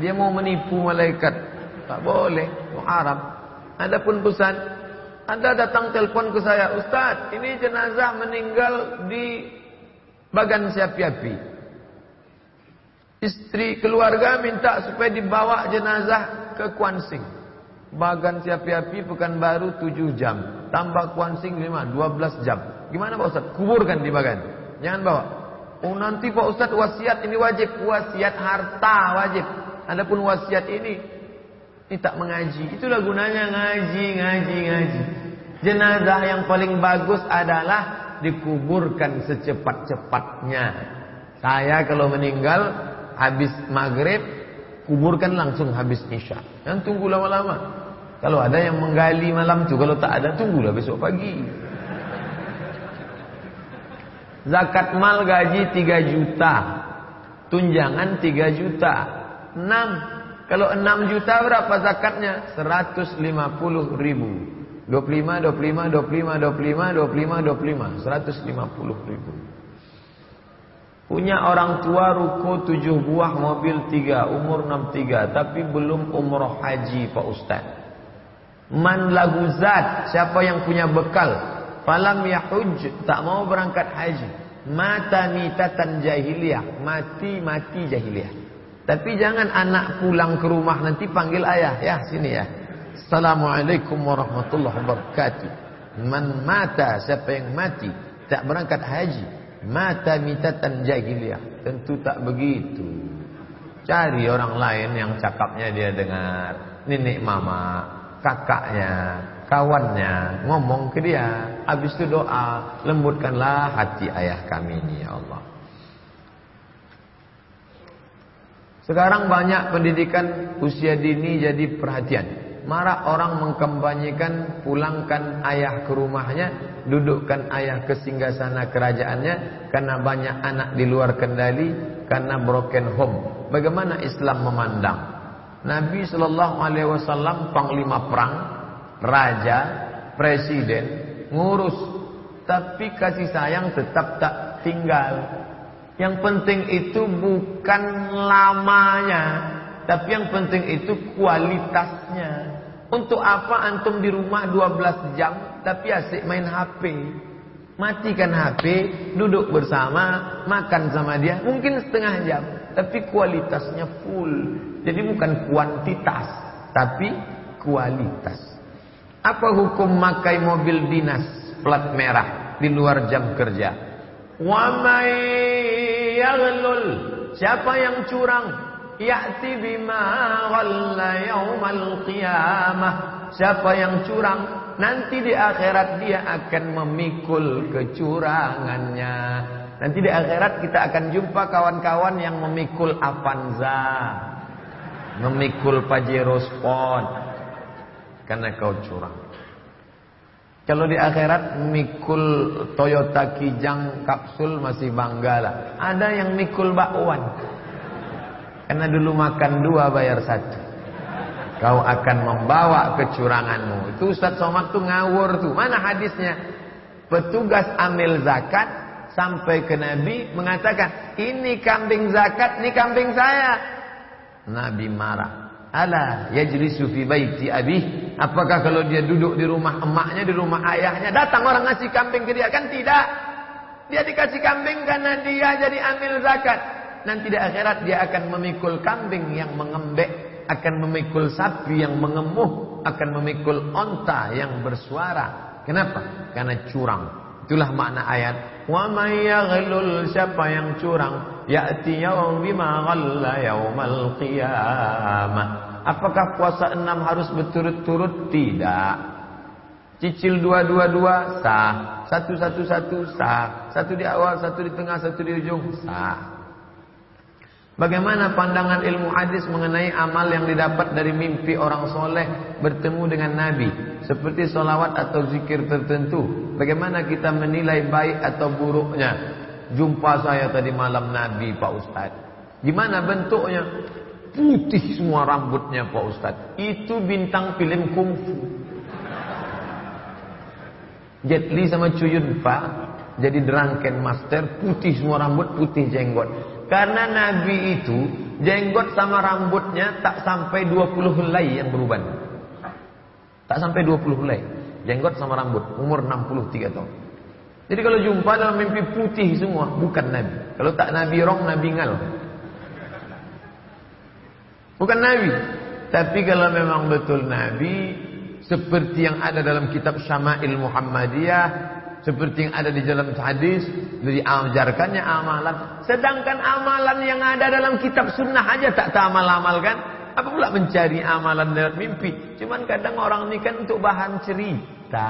Dia mau menipu malaikat. Tak boleh, haram. Ada pun pesan, anda datang telepon ke saya, Ustaz, ini jenazah meninggal di Bagan Siapi-api. Istri keluarga minta supaya dibawa jenazah ke Kuansing. Bagan siapi-api baru 7 jam. Tambah Kuansing 5, 12 jam. Gimana Pak Ustaz? Kuburkan di Bagan. Jangan bawa. Oh nanti Pak Ustaz wasiat ini wajib. Wasiat harta wajib. Adapun wasiat ini ini tak mengaji. Itulah gunanya ngaji, ngaji, ngaji. Jenazah yang paling bagus adalah dikuburkan secepat-cepatnya. Saya kalau meninggal habis maghrib kuburkan langsung habis isya. Jangan tunggu lama-lama. Kalau ada yang menggali malam tu, kalau tak ada tunggulah besok pagi. Zakat mal gaji 3 juta. Tunjangan 3 juta. 6. Kalau 6 juta berapa zakatnya? 150 ribu. 25, 25, 25, 25, 25, 25. 150 ribu. Punya orang tua ruko tujuh buah mobil tiga umur enam tiga tapi belum umroh haji Pak Ustaz. Man lagu zat siapa yang punya bekal falam yahuj tak mau berangkat haji mata mitatan jahiliyah mati mati jahiliyah. Tapi jangan anak pulang ke rumah nanti panggil ayah ya sini ya. Assalamualaikum warahmatullahi wabarakatuh. Man mata siapa yang mati tak berangkat haji mata mitatan jahiliyah. Tentu tak begitu. Cari orang lain yang cakapnya dia dengar. Nenek mama, kakaknya, kawannya. Ngomong ke dia. Habis itu doa. Lembutkanlah hati ayah kami ini ya Allah. Sekarang banyak pendidikan usia dini jadi perhatian. Marah orang mengkampanyekan pulangkan ayah ke rumahnya, dudukkan ayah ke singgasana kerajaannya karena banyak anak di luar kendali, karena broken home. Bagaimana Islam memandang? Nabi sallallahu alaihi wasallam panglima perang, raja, presiden, ngurus, tapi kasih sayang tetap tak tinggal. Yang penting itu bukan lamanya, tapi yang penting itu kualitasnya. Untuk apa antum di rumah 12 jam tapi asik main HP? Matikan HP, duduk bersama, makan sama dia, mungkin setengah jam, tapi kualitasnya full. Jadi bukan kuantitas, tapi kualitas. Apa hukum makai mobil dinas plat merah di luar jam kerja? Wa may Siapa yang curang? ya'ti bima ghalla yaumal qiyamah siapa yang curang nanti di akhirat dia akan memikul kecurangannya nanti di akhirat kita akan jumpa kawan-kawan yang memikul Avanza memikul Pajero Sport karena kau curang Kalau di akhirat mikul Toyota Kijang kapsul masih bangga lah. Ada yang mikul bakwan. Karena dulu makan dua bayar satu. Kau akan membawa kecuranganmu. Itu Ustaz Somad tuh ngawur tuh. Mana hadisnya? Petugas ambil zakat sampai ke Nabi mengatakan, ini kambing zakat, ini kambing saya. Nabi marah. Ala yajlisu fi baiti abi. Apakah kalau dia duduk di rumah emaknya, di rumah ayahnya, datang orang ngasih kambing ke dia? Kan tidak. Dia dikasih kambing karena dia jadi ambil zakat. Nanti di akhirat dia akan memikul kambing yang mengembek, akan memikul sapi yang mengemuh, akan memikul onta yang bersuara. Kenapa? Karena curang. Itulah makna ayat. Wa may yaghlul siapa yang curang ya'ti yawm bima ghalla yaumal qiyamah. Apakah puasa enam harus berturut-turut? Tidak. Cicil dua-dua-dua sah. Satu-satu-satu sah. Satu di awal, satu di tengah, satu di ujung sah. Bagaimana pandangan ilmu hadis mengenai amal yang didapat dari mimpi orang soleh bertemu dengan Nabi seperti solawat atau zikir tertentu? Bagaimana kita menilai baik atau buruknya? Jumpa saya tadi malam Nabi Pak Ustaz. Gimana bentuknya? Putih semua rambutnya Pak Ustaz. Itu bintang film kungfu. Jet Li sama Cuyun Pak. Jadi drunken master. Putih semua rambut, putih jenggot. Karena Nabi itu jenggot sama rambutnya tak sampai 20 helai yang beruban. Tak sampai 20 helai. Jenggot sama rambut. Umur 63 tahun. Jadi kalau jumpa dalam mimpi putih semua, bukan Nabi. Kalau tak Nabi rong, Nabi ngal. Bukan Nabi. Tapi kalau memang betul Nabi, seperti yang ada dalam kitab Syama'il Muhammadiyah, seperti yang ada di dalam hadis, diajarkannya amalan. Sedangkan amalan yang ada dalam kitab sunnah aja tak tamal-amalkan. Apa pula mencari amalan lewat mimpi? Cuman kadang orang ini kan untuk bahan cerita.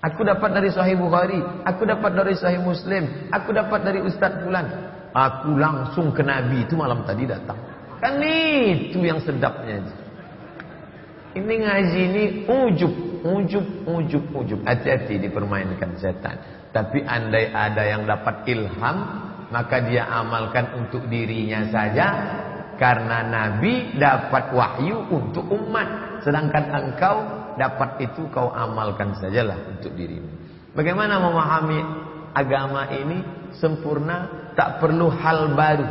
Aku dapat dari Sahih Bukhari, aku dapat dari Sahih Muslim, aku dapat dari Ustaz Fulan. Aku langsung ke Nabi itu malam tadi datang. Kan itu yang sedapnya. Ini ngaji ini ujub, ujub, ujub, ujub. Hati-hati dipermainkan setan. Tapi andai ada yang dapat ilham, maka dia amalkan untuk dirinya saja. Karena Nabi dapat wahyu untuk umat. Sedangkan engkau dapat itu kau amalkan sajalah untuk dirimu. Bagaimana memahami agama ini sempurna, tak perlu hal baru.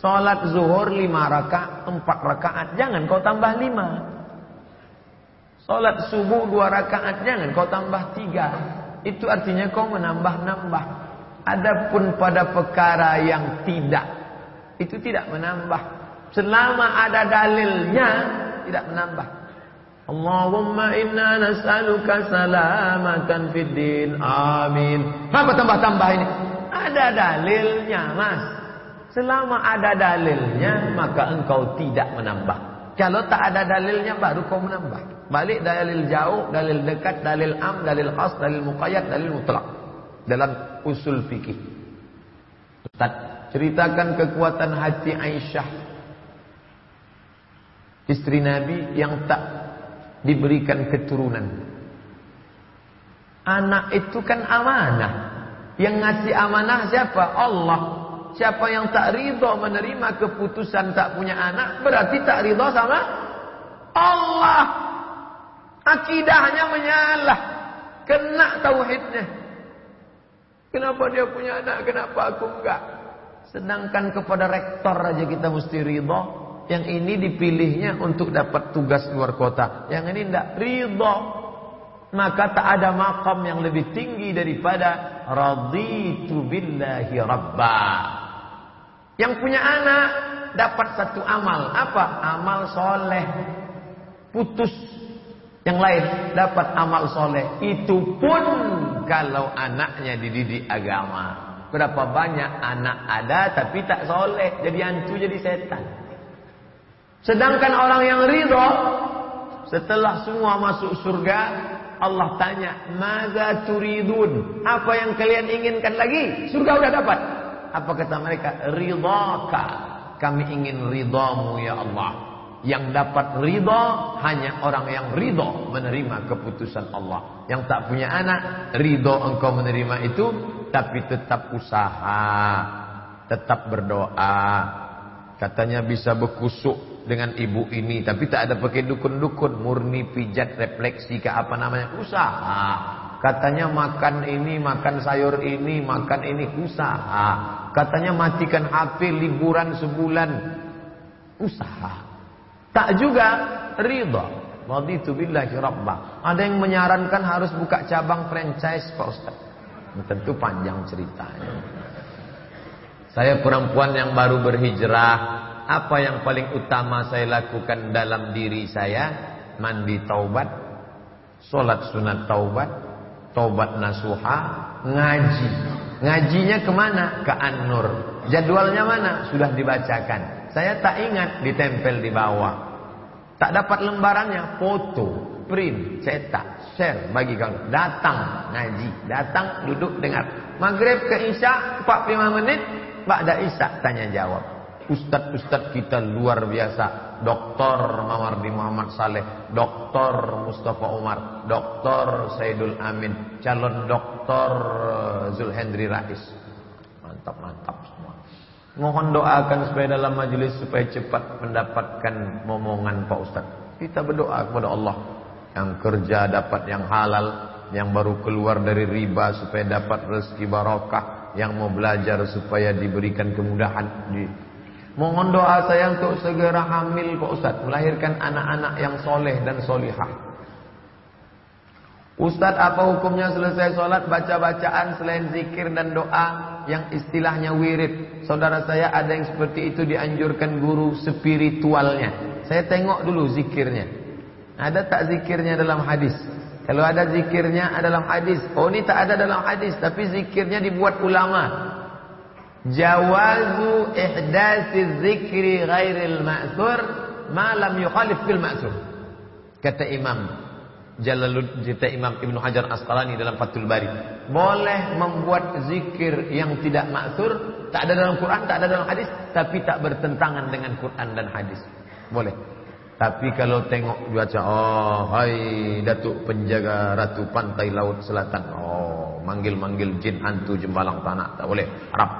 Salat zuhur lima rakaat, empat rakaat, jangan kau tambah lima. Salat subuh dua rakaat, jangan kau tambah tiga. Itu artinya kau menambah-nambah. Adapun pada perkara yang tidak, itu tidak menambah. Selama ada dalilnya, tidak menambah. Allahumma inna nas'aluka salamatan fid din. Amin. Apa tambah-tambah ini? Ada dalilnya, Mas. Selama ada dalilnya, maka engkau tidak menambah. Kalau tak ada dalilnya, baru kau menambah. Balik dalil jauh, dalil dekat, dalil am, dalil khas, dalil muqayyad, dalil mutlak. Dalam usul fikih. Ustaz, ceritakan kekuatan hati Aisyah. Istri Nabi yang tak diberikan keturunan. Anak itu kan amanah. Yang ngasih amanah siapa? Allah. Siapa yang tak ridho menerima keputusan tak punya anak, berarti tak ridho sama Allah. Akidahnya menyalah. Kena tauhidnya. Kenapa dia punya anak, kenapa aku enggak? Sedangkan kepada rektor aja kita mesti ridho. Yang ini dipilihnya untuk dapat tugas luar kota. Yang ini tidak ridho. Maka tak ada makam yang lebih tinggi daripada raditu billahi rabba. Yang punya anak dapat satu amal. Apa? Amal soleh. Putus. Yang lain dapat amal soleh. Itu pun kalau anaknya dididik agama. Berapa banyak anak ada tapi tak soleh. Jadi hantu jadi setan. Sedangkan orang yang ridho setelah semua masuk surga, Allah tanya, "Maza turidun?" Apa yang kalian inginkan lagi? Surga udah dapat. Apa kata mereka? Ridhaka. Kami ingin ridhamu ya Allah. Yang dapat ridho hanya orang yang ridho menerima keputusan Allah. Yang tak punya anak, ridho engkau menerima itu, tapi tetap usaha, tetap berdoa. Katanya bisa berkusuk dengan ibu ini, tapi tak ada pakai dukun-dukun, murni pijat refleksi ke apa namanya usaha. Katanya makan ini, makan sayur ini, makan ini usaha. Katanya matikan HP liburan sebulan usaha. Tak juga ridha. Raditu billahi rabbah. Ada yang menyarankan harus buka cabang franchise Pak Ustaz. Tentu panjang ceritanya. Saya perempuan yang baru berhijrah. Apa yang paling utama saya lakukan dalam diri saya? Mandi taubat. Solat sunat taubat. Taubat nasuha. Ngaji. Ngajinya ke mana? Ke An-Nur. Jadwalnya mana? Sudah dibacakan. Saya tak ingat ditempel di bawah. Tak dapat lembarannya, foto, print, cetak, share bagi kamu. Datang ngaji, datang duduk dengar. Maghrib ke Isya 45 menit, Ba'da Isya tanya jawab. Ustadz-ustadz kita luar biasa. Dr. Mawardi Muhammad Saleh, Dr. Mustafa Umar, Dr. Saidul Amin, calon Dr. Zulhendri Rais. Mantap, mantap. Mohon doakan supaya dalam majelis supaya cepat mendapatkan momongan Pak Ustaz. Kita berdoa kepada Allah yang kerja dapat yang halal, yang baru keluar dari riba supaya dapat rezeki barokah, yang mau belajar supaya diberikan kemudahan. Mohon doa saya untuk segera hamil Pak Ustaz, melahirkan anak-anak yang soleh dan solihah. Ustaz apa hukumnya selesai sholat baca bacaan selain zikir dan doa yang istilahnya wirid. Saudara saya ada yang seperti itu dianjurkan guru spiritualnya. Saya tengok dulu zikirnya. Ada tak zikirnya dalam hadis? Kalau ada zikirnya dalam hadis. Oh ini tak ada dalam hadis. Tapi zikirnya dibuat ulama. Jawazu ihdasi zikri ghairil ma'thur ma lam yukhalif fil ma'thur. Kata imam Jalalud Jita Imam Ibnu Hajar Asqalani dalam Fathul Bari. Boleh membuat zikir yang tidak maksur, tak ada dalam Quran, tak ada dalam hadis, tapi tak bertentangan dengan Quran dan hadis. Boleh. Tapi kalau tengok baca, oh hai Datuk penjaga Ratu Pantai Laut Selatan. Oh, manggil-manggil jin hantu jembalang tanah. Tak boleh. Arab.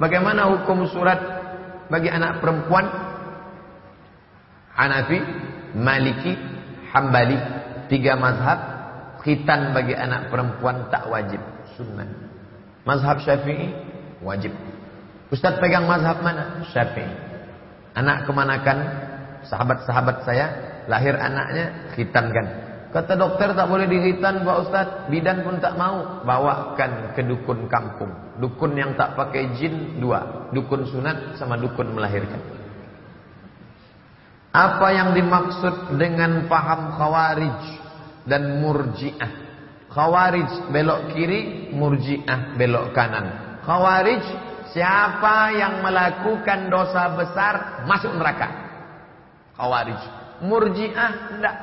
Bagaimana hukum surat bagi anak perempuan? Hanafi, Maliki, Hambali, tiga mazhab khitan bagi anak perempuan tak wajib sunnah mazhab syafi'i wajib. Ustaz pegang mazhab mana? Syafi'i. Anak kemanakan? Sahabat-sahabat saya lahir anaknya khitankan. Kata dokter tak boleh dihitan Pak Ustaz. Bidan pun tak mau. Bawakan ke dukun kampung. Dukun yang tak pakai jin dua. Dukun sunat sama dukun melahirkan. Apa yang dimaksud dengan paham khawarij dan murji'ah? Khawarij belok kiri, murji'ah belok kanan. Khawarij siapa yang melakukan dosa besar masuk neraka. Khawarij. Murji'ah tidak.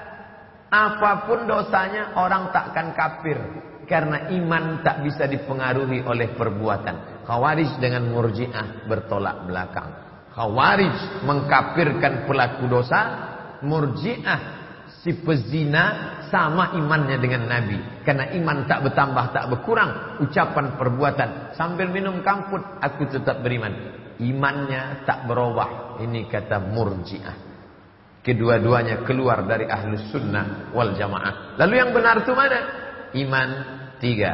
Apa pun dosanya orang takkan kafir karena iman tak bisa dipengaruhi oleh perbuatan. Khawarij dengan murji'ah bertolak belakang. Khawarij mengkafirkan pelaku dosa, Murji'ah si pezina sama imannya dengan Nabi. Karena iman tak bertambah, tak berkurang. Ucapan perbuatan. Sambil minum kamput, aku tetap beriman. Imannya tak berubah. Ini kata murji'ah. Kedua-duanya keluar dari ahlus sunnah wal jamaah. Lalu yang benar itu mana? Iman tiga.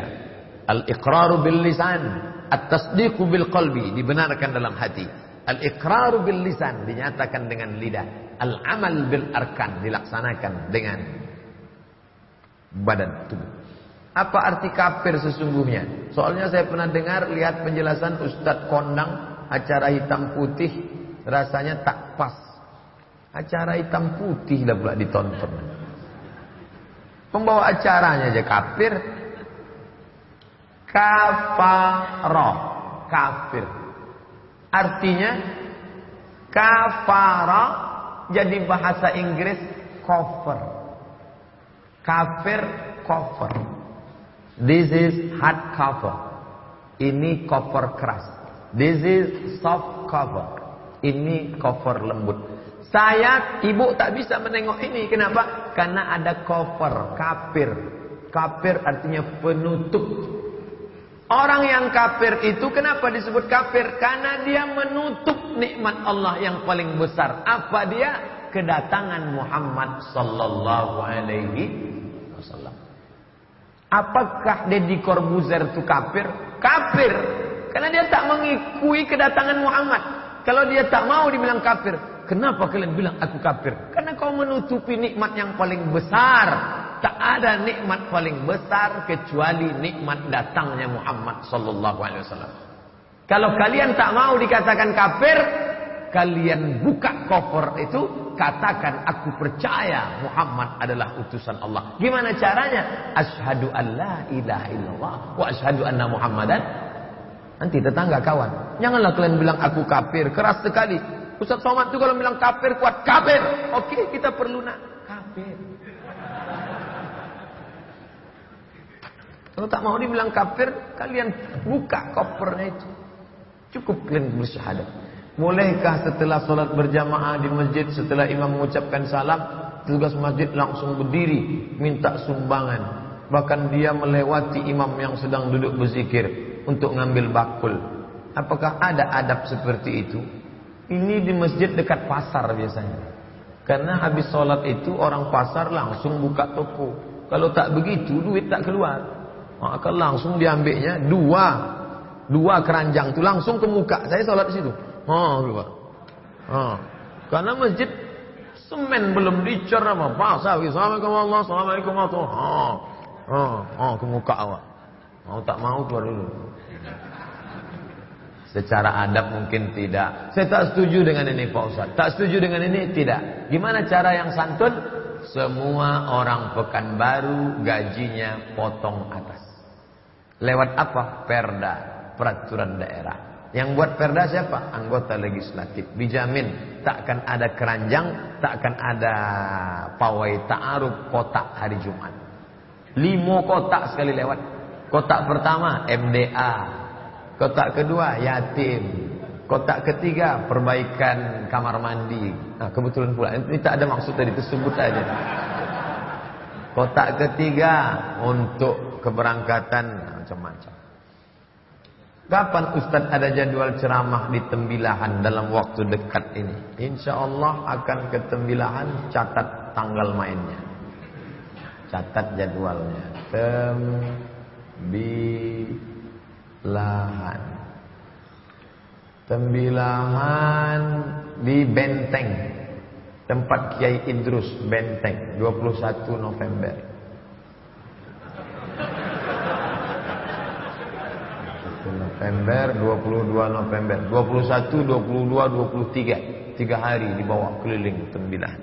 Al-iqraru bil lisan. At-tasdiqu bil qalbi. Dibenarkan dalam hati. Al-iqraru bil lisan dinyatakan dengan lidah. Al-amal bil arkan dilaksanakan dengan badan tubuh. Apa arti kafir sesungguhnya? Soalnya saya pernah dengar lihat penjelasan Ustadz Kondang acara hitam putih rasanya tak pas. Acara hitam putih lah pula ditonton. Pembawa acaranya aja kafir. Kafaroh. Kafir. Artinya kafara jadi bahasa Inggris cover. Kafir cover. This is hard cover. Ini cover keras. This is soft cover. Ini cover lembut. Saya, ibu tak bisa menengok ini. Kenapa? Karena ada cover, kafir. Kafir artinya penutup. Orang yang kafir itu kenapa disebut kafir? Karena dia menutup nikmat Allah yang paling besar. Apa dia? Kedatangan Muhammad sallallahu alaihi wasallam. Apakah Deddy Corbuzier itu kafir? Kafir. Karena dia tak mengikuti kedatangan Muhammad. Kalau dia tak mau dibilang kafir, Kenapa kalian bilang aku kafir? Karena kau menutupi nikmat yang paling besar. Tak ada nikmat paling besar kecuali nikmat datangnya Muhammad sallallahu alaihi wasallam. Kalau kalian tak mau dikatakan kafir, kalian buka koper itu, katakan aku percaya Muhammad adalah utusan Allah. Gimana caranya? Ashadu an la ilaha illallah wa ashadu anna Muhammadan. Nanti tetangga kawan. Janganlah kalian bilang aku kafir, keras sekali. Ustaz Somad itu kalau bilang kafir kuat kafir. Oke, kita perlu nak kafir. Kalau tak mau dibilang kafir, kalian buka kopernya itu. Cukup kalian bersyahadat. Bolehkah setelah solat berjamaah di masjid, setelah imam mengucapkan salam, tugas masjid langsung berdiri, minta sumbangan. Bahkan dia melewati imam yang sedang duduk berzikir untuk ngambil bakul. Apakah ada adab seperti itu? Ini di masjid dekat pasar biasanya. Karena habis sholat itu orang pasar langsung buka toko. Kalau tak begitu duit tak keluar. Maka langsung diambilnya dua dua keranjang itu langsung ke muka. Saya sholat di situ. Oh keluar. Oh. Karena masjid semen belum dicer apa pasar. Assalamualaikum wabarakatuh. Assalamualaikum warahmatullahi wabarakatuh. Oh, oh ke muka awak. Mau tak mau keluar dulu. Secara adab mungkin tidak. Saya tak setuju dengan ini Pak Ustaz. Tak setuju dengan ini tidak. Gimana cara yang santun? Semua orang Pekanbaru gajinya potong atas. Lewat apa? Perda, peraturan daerah. Yang buat perda siapa? Anggota legislatif. Dijamin tak akan ada keranjang, tak akan ada pawai ta'aruf kotak hari Jumat. Limo kotak sekali lewat. Kotak pertama MDA, Kotak kedua yatim. Kotak ketiga perbaikan kamar mandi. Nah, kebetulan pula ini tak ada maksud tadi tersebut saja. Kotak ketiga untuk keberangkatan macam-macam. Kapan Ustaz ada jadwal ceramah di Tembilahan dalam waktu dekat ini? Insya Allah akan ke Tembilahan catat tanggal mainnya. Catat jadwalnya. Tembilahan lahan. Tembilahan di Benteng. Tempat Kiai Idrus Benteng 21 November. November, 22 November, 21, 22, 23. Tiga hari dibawa keliling Tembilahan.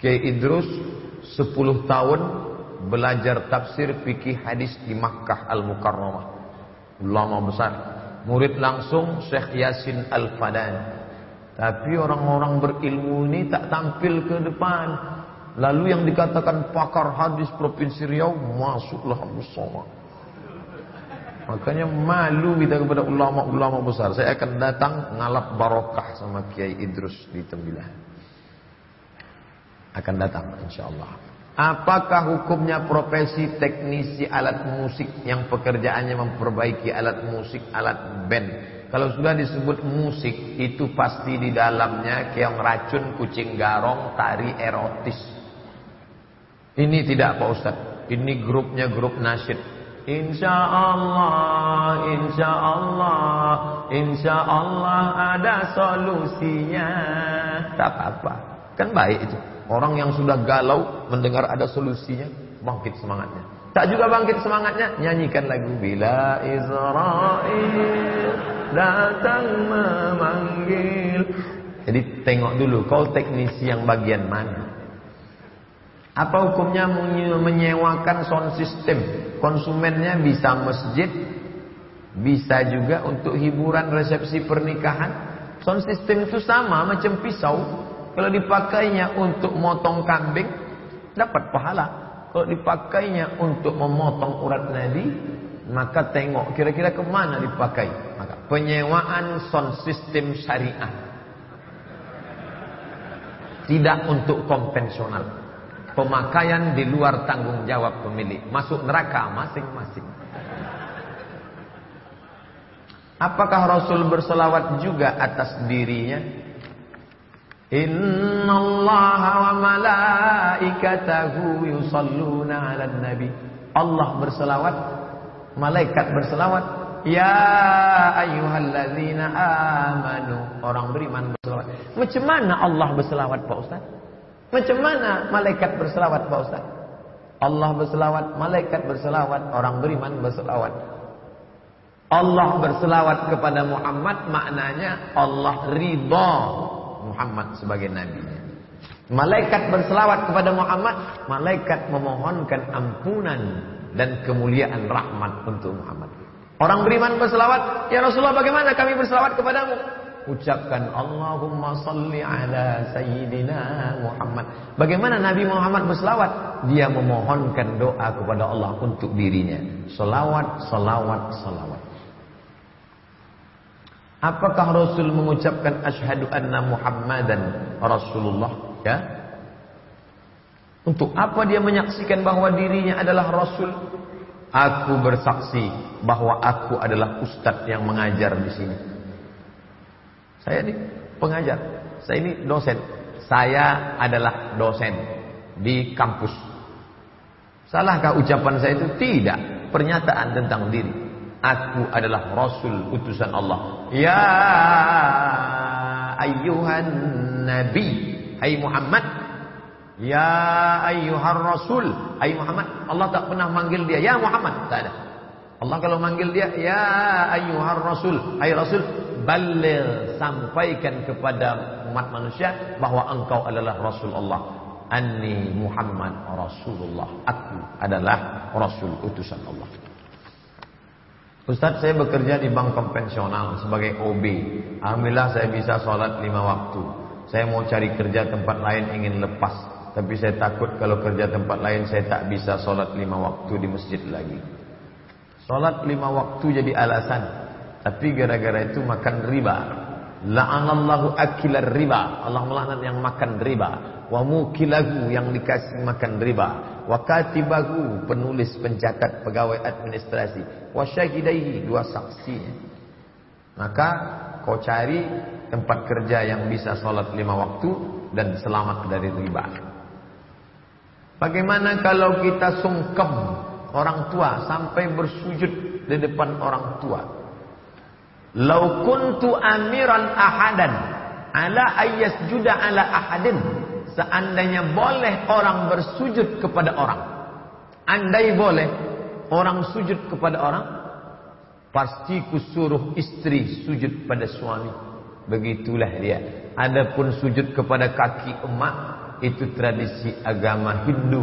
Kiai Idrus 10 tahun belajar tafsir fikih hadis di Makkah Al-Mukarramah ulama besar. Murid langsung Syekh Yasin Al-Fadan. Tapi orang-orang berilmu ini tak tampil ke depan. Lalu yang dikatakan pakar hadis Provinsi Riau masuklah bersama. Makanya malu kita kepada ulama-ulama besar. Saya akan datang ngalap barokah sama Kiai Idrus di Tembilah. Akan datang insyaAllah. Apakah hukumnya profesi teknisi alat musik yang pekerjaannya memperbaiki alat musik, alat band? Kalau sudah disebut musik, itu pasti di dalamnya keong racun, kucing garong, tari erotis. Ini tidak Pak Ustaz. Ini grupnya grup nasyid. Insya Allah, insya Allah, insya Allah ada solusinya. Tak apa-apa. Kan baik itu. Orang yang sudah galau mendengar ada solusinya, bangkit semangatnya. Tak juga bangkit semangatnya, nyanyikan lagu Bila Israel datang memanggil. Jadi tengok dulu, kau teknisi yang bagian mana? Apa hukumnya menyewakan sound system? Konsumennya bisa masjid, bisa juga untuk hiburan resepsi pernikahan. Sound system itu sama macam pisau. Kalau dipakainya untuk motong kambing, dapat pahala. Kalau dipakainya untuk memotong urat nadi, maka tengok kira-kira ke mana dipakai. Maka penyewaan sound system syariah. Tidak untuk konvensional. Pemakaian di luar tanggung jawab pemilik. Masuk neraka masing-masing. Apakah Rasul berselawat juga atas dirinya? Inna Allah wa malaikatahu yusalluna ala nabi. Allah berselawat, malaikat berselawat. Ya ayyuhalladzina amanu. Orang beriman berselawat. Macam mana Allah berselawat Pak Ustaz? Macam mana malaikat berselawat Pak Ustaz? Allah berselawat, malaikat berselawat, orang beriman berselawat. Allah berselawat kepada Muhammad maknanya Allah ridha Muhammad sebagai nabi. Malaikat berselawat kepada Muhammad, malaikat memohonkan ampunan dan kemuliaan rahmat untuk Muhammad. Orang beriman berselawat, ya Rasulullah bagaimana kami berselawat kepadamu? Ucapkan Allahumma salli ala Sayyidina Muhammad. Bagaimana Nabi Muhammad berselawat? Dia memohonkan doa kepada Allah untuk dirinya. Selawat, selawat, selawat. Apakah Rasul mengucapkan asyhadu anna Muhammadan Rasulullah? Ya. Untuk apa dia menyaksikan bahwa dirinya adalah Rasul? Aku bersaksi bahwa aku adalah ustadz yang mengajar di sini. Saya ini pengajar. Saya ini dosen. Saya adalah dosen di kampus. Salahkah ucapan saya itu? Tidak. Pernyataan tentang diri. Aku adalah Rasul utusan Allah. Ya ayyuhan Nabi. Hai Muhammad. Ya ayyuhan Rasul. Hai Muhammad. Allah tak pernah manggil dia. Ya Muhammad. Tak ada. Allah kalau manggil dia. Ya ayyuhan Rasul. Hai Rasul. Balir. Sampaikan kepada umat manusia. Bahwa engkau adalah Rasul Allah. Anni Muhammad Rasulullah. Aku adalah Rasul utusan Allah. Ustaz saya bekerja di bank konvensional sebagai OB. Alhamdulillah saya bisa sholat lima waktu. Saya mau cari kerja tempat lain ingin lepas. Tapi saya takut kalau kerja tempat lain saya tak bisa sholat lima waktu di masjid lagi. Sholat lima waktu jadi alasan. Tapi gara-gara itu makan riba. La'anallahu akilar riba. Allah melaknat yang makan riba. Wa mukilahu yang dikasih makan riba. Wa katibahu penulis pencatat pegawai administrasi. Wa syahidaihi dua saksinya. Maka kau cari tempat kerja yang bisa sholat lima waktu dan selamat dari riba. Bagaimana kalau kita sungkem orang tua sampai bersujud di depan orang tua? Lau kuntu amiran ahadan ala ayyasjuda ala ahadin. Seandainya boleh orang bersujud kepada orang. Andai boleh orang sujud kepada orang. Pasti kusuruh istri sujud pada suami. Begitulah dia. Adapun sujud kepada kaki emak. Itu tradisi agama Hindu.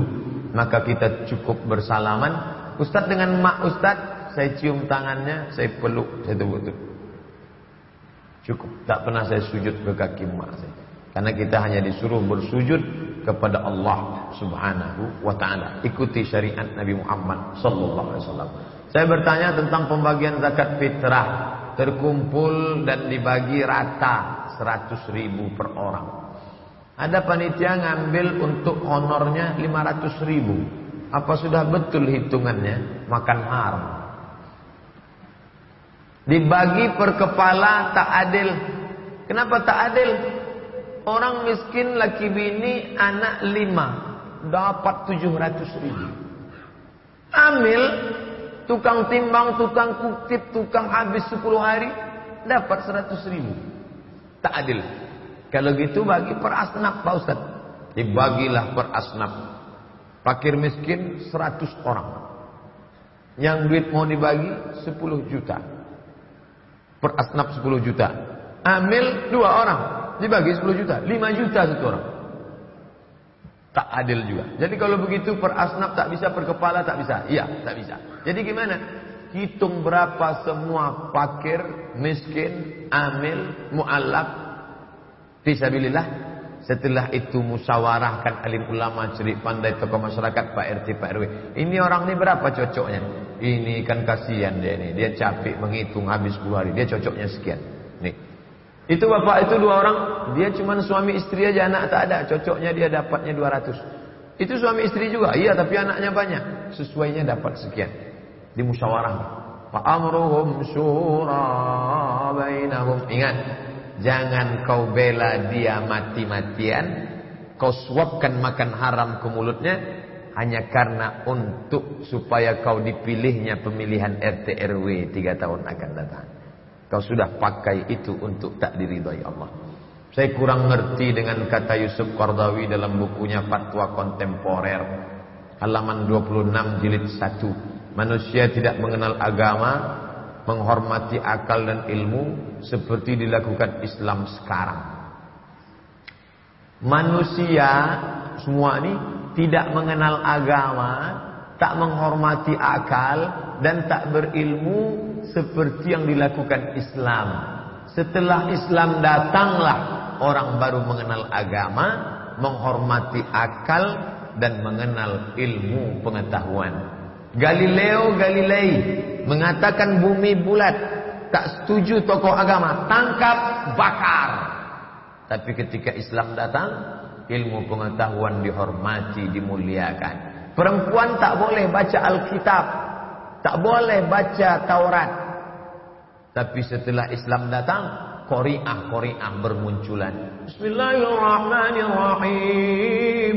Maka kita cukup bersalaman. Ustaz dengan mak Ustaz. Saya cium tangannya. Saya peluk. Saya tepuk-tepuk. Cukup. Tak pernah saya sujud ke kaki mak saya. Karena kita hanya disuruh bersujud kepada Allah Subhanahu wa taala. Ikuti syariat Nabi Muhammad sallallahu alaihi wasallam. Saya bertanya tentang pembagian zakat fitrah. Terkumpul dan dibagi rata 100 ribu per orang. Ada panitia ngambil untuk honornya 500 ribu. Apa sudah betul hitungannya? Makan haram. Dibagi per kepala tak adil. Kenapa tak adil? Orang miskin laki bini anak lima. Dapat tujuh ratus ribu. Amil. Tukang timbang, tukang kutip, tukang habis sepuluh hari. Dapat seratus ribu. Tak adil. Kalau gitu bagi per asnaf Pak Ustaz. Dibagilah per asnaf. Fakir miskin seratus orang. Yang duit mau dibagi sepuluh juta. Per asnaf sepuluh juta. Amil dua orang. Dibagi 10 juta, 5 juta satu orang. Tak adil juga. Jadi kalau begitu per asnaf tak bisa, per kepala tak bisa. Iya, tak bisa. Jadi gimana? Hitung berapa semua fakir, miskin, amil, mu'allaf, fisabilillah. Setelah itu musyawarahkan alim ulama, cerik pandai tokoh masyarakat, Pak RT, Pak RW. Ini orang ini berapa cocoknya? Ini kan kasihan dia ini. Dia capek menghitung habis 10 hari. Dia cocoknya sekian. Nih. Itu bapak itu dua orang, dia cuma suami istri aja anak tak ada, cocoknya dia dapatnya 200. Itu suami istri juga, iya tapi anaknya banyak, sesuainya dapat sekian. Di musyawarah. Fa amruhum syura bainahum. Ingat, jangan kau bela dia mati-matian, kau suapkan makan haram ke mulutnya hanya karena untuk supaya kau dipilihnya pemilihan RT RW tiga tahun akan datang. Kau sudah pakai itu untuk tak diridhai Allah. Saya kurang ngerti dengan kata Yusuf Qardawi dalam bukunya Fatwa Kontemporer. Halaman 26 jilid 1. Manusia tidak mengenal agama, menghormati akal dan ilmu seperti dilakukan Islam sekarang. Manusia semua ini tidak mengenal agama, tak menghormati akal dan tak berilmu seperti yang dilakukan Islam. Setelah Islam datanglah orang baru mengenal agama, menghormati akal dan mengenal ilmu pengetahuan. Galileo Galilei mengatakan bumi bulat, tak setuju tokoh agama, tangkap, bakar. Tapi ketika Islam datang, ilmu pengetahuan dihormati, dimuliakan. Perempuan tak boleh baca Alkitab, tak boleh baca Taurat. Tapi setelah Islam datang, Qori'ah-Qori'ah bermunculan. Bismillahirrahmanirrahim.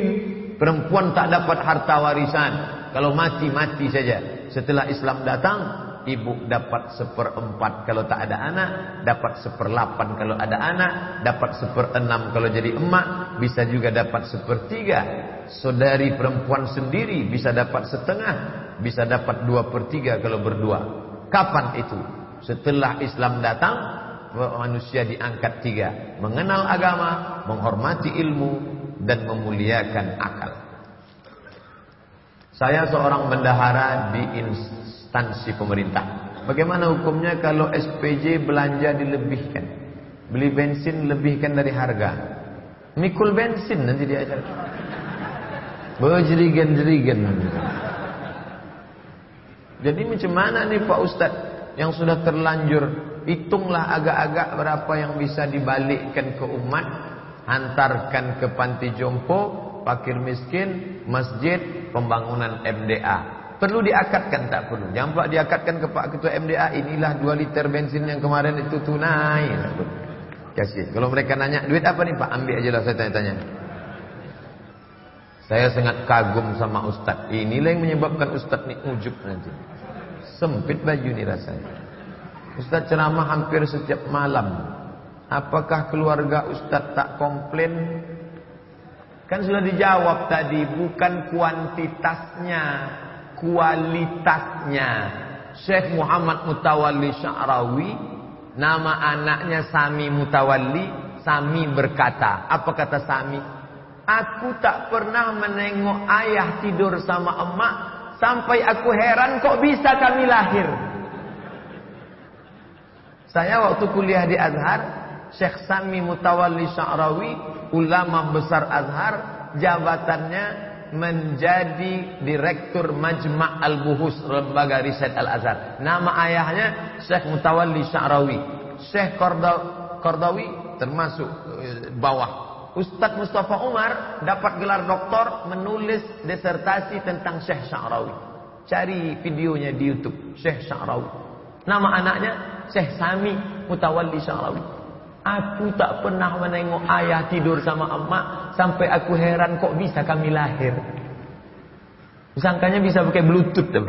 Perempuan tak dapat harta warisan. Kalau mati-mati saja. Setelah Islam datang, ibu dapat seperempat kalau tak ada anak, dapat seperlapan kalau ada anak, dapat seperenam kalau jadi emak, bisa juga dapat sepertiga. Saudari perempuan sendiri bisa dapat setengah, bisa dapat dua per tiga kalau berdua. Kapan itu? Setelah Islam datang, manusia diangkat tiga. Mengenal agama, menghormati ilmu, dan memuliakan akal. Saya seorang bendahara di instansi pemerintah. Bagaimana hukumnya kalau SPJ belanja dilebihkan? Beli bensin lebihkan dari harga. Mikul bensin nanti diajar. Berjerigen-jerigen. Jadi macam mana nih Pak Ustadz? yang sudah terlanjur hitunglah agak-agak berapa yang bisa dibalikkan ke umat hantarkan ke panti jompo fakir miskin masjid pembangunan MDA perlu diakatkan tak perlu. Jangan pula diakatkan ke Pak Ketua MDA inilah 2 liter bensin yang kemarin itu tunai. Kasih kalau mereka nanya duit apa nih Pak? Ambil aja lah saya tanya-tanya. Saya sangat kagum sama Ustadz inilah yang menyebabkan Ustadz ini ujub nanti. Sempit baju ini rasanya. Ustaz ceramah hampir setiap malam. Apakah keluarga Ustaz tak komplain? Kan sudah dijawab tadi, bukan kuantitasnya, kualitasnya. Syekh Muhammad Mutawalli Sya'rawi, nama anaknya Sami Mutawalli, Sami berkata, apa kata Sami? Aku tak pernah menengok ayah tidur sama emak Sampai aku heran kok bisa kami lahir. Saya waktu kuliah di Azhar, Syekh Sami Mutawalli Sya'rawi, ulama besar Azhar, jabatannya menjadi direktur Majma' Al-Buhus lembaga riset Al-Azhar. Nama ayahnya Syekh Mutawalli Sya'rawi. Syekh Kordawi termasuk eh, bawah Ustadz Mustafa Umar dapat gelar doktor menulis disertasi tentang Syekh Sya'rawi. Cari videonya di YouTube, Syekh Sya'rawi. Nama anaknya Syekh Sami Mutawalli Sya'rawi. Aku tak pernah menengok ayah tidur sama emak sampai aku heran kok bisa kami lahir. Sangkanya bisa pakai bluetooth.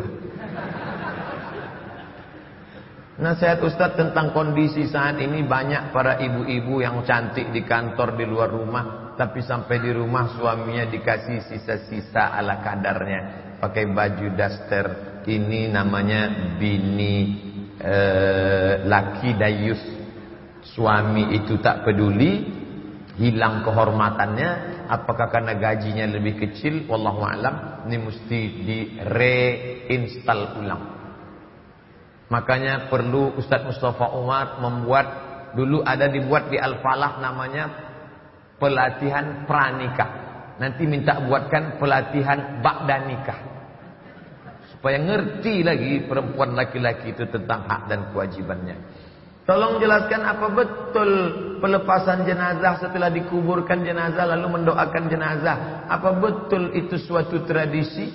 Nasihat Ustadz tentang kondisi saat ini banyak para ibu-ibu yang cantik di kantor di luar rumah. Tapi sampai di rumah suaminya dikasih sisa-sisa ala kadarnya. Pakai baju daster. Ini namanya bini eh, laki dayus. Suami itu tak peduli. Hilang kehormatannya. Apakah karena gajinya lebih kecil? Wallahu'alam. Ini mesti di reinstall ulang. Makanya perlu Ustaz Mustafa Umar membuat dulu ada dibuat di Al-Falah namanya pelatihan pranikah. Nanti minta buatkan pelatihan ba'da nikah. Supaya ngerti lagi perempuan laki-laki itu tentang hak dan kewajibannya. Tolong jelaskan apa betul pelepasan jenazah setelah dikuburkan jenazah lalu mendoakan jenazah. Apa betul itu suatu tradisi?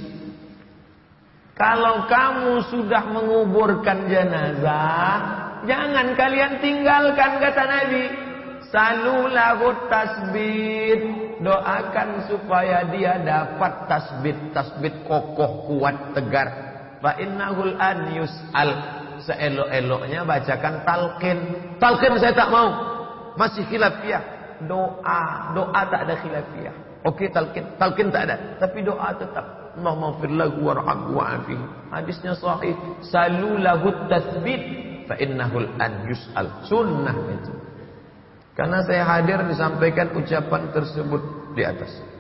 Kalau kamu sudah menguburkan jenazah, jangan kalian tinggalkan kata Nabi. Salulahu tasbih. Doakan supaya dia dapat tasbih, tasbih kokoh, kuat, tegar. Fa innahul an yus'al seelok-eloknya bacakan talqin. Talqin saya tak mau. Masih khilafiyah. Doa, doa tak ada khilafiyah. Okey talqin, talqin tak ada. Tapi doa tetap. Allahumma fir lahu warhamhu wa'afihi. Hadisnya sahih. Salu lahu tathbit fa innahu an yus'al. Sunnah itu. Karena saya hadir disampaikan ucapan tersebut di atas.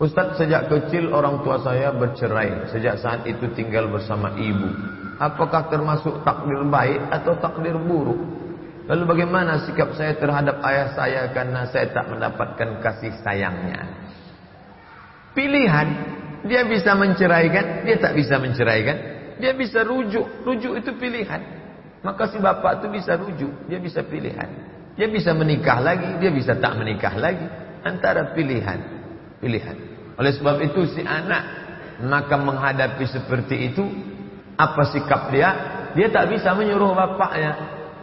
Ustaz sejak kecil orang tua saya bercerai. Sejak saat itu tinggal bersama ibu. Apakah termasuk takdir baik atau takdir buruk? Lalu bagaimana sikap saya terhadap ayah saya Karena saya tak mendapatkan kasih sayangnya? Pilihan. Dia bisa menceraikan Dia tak bisa menceraikan. Dia bisa rujuk. Rujuk itu pilihan. Maka si bapak itu bisa rujuk Dia bisa pilihan. Dia bisa menikah lagi Dia bisa tak menikah lagi. Antara pilihan. Pilihan oleh sebab itu si anak maka menghadapi seperti itu apa sikap dia? Dia tak bisa menyuruh bapaknya,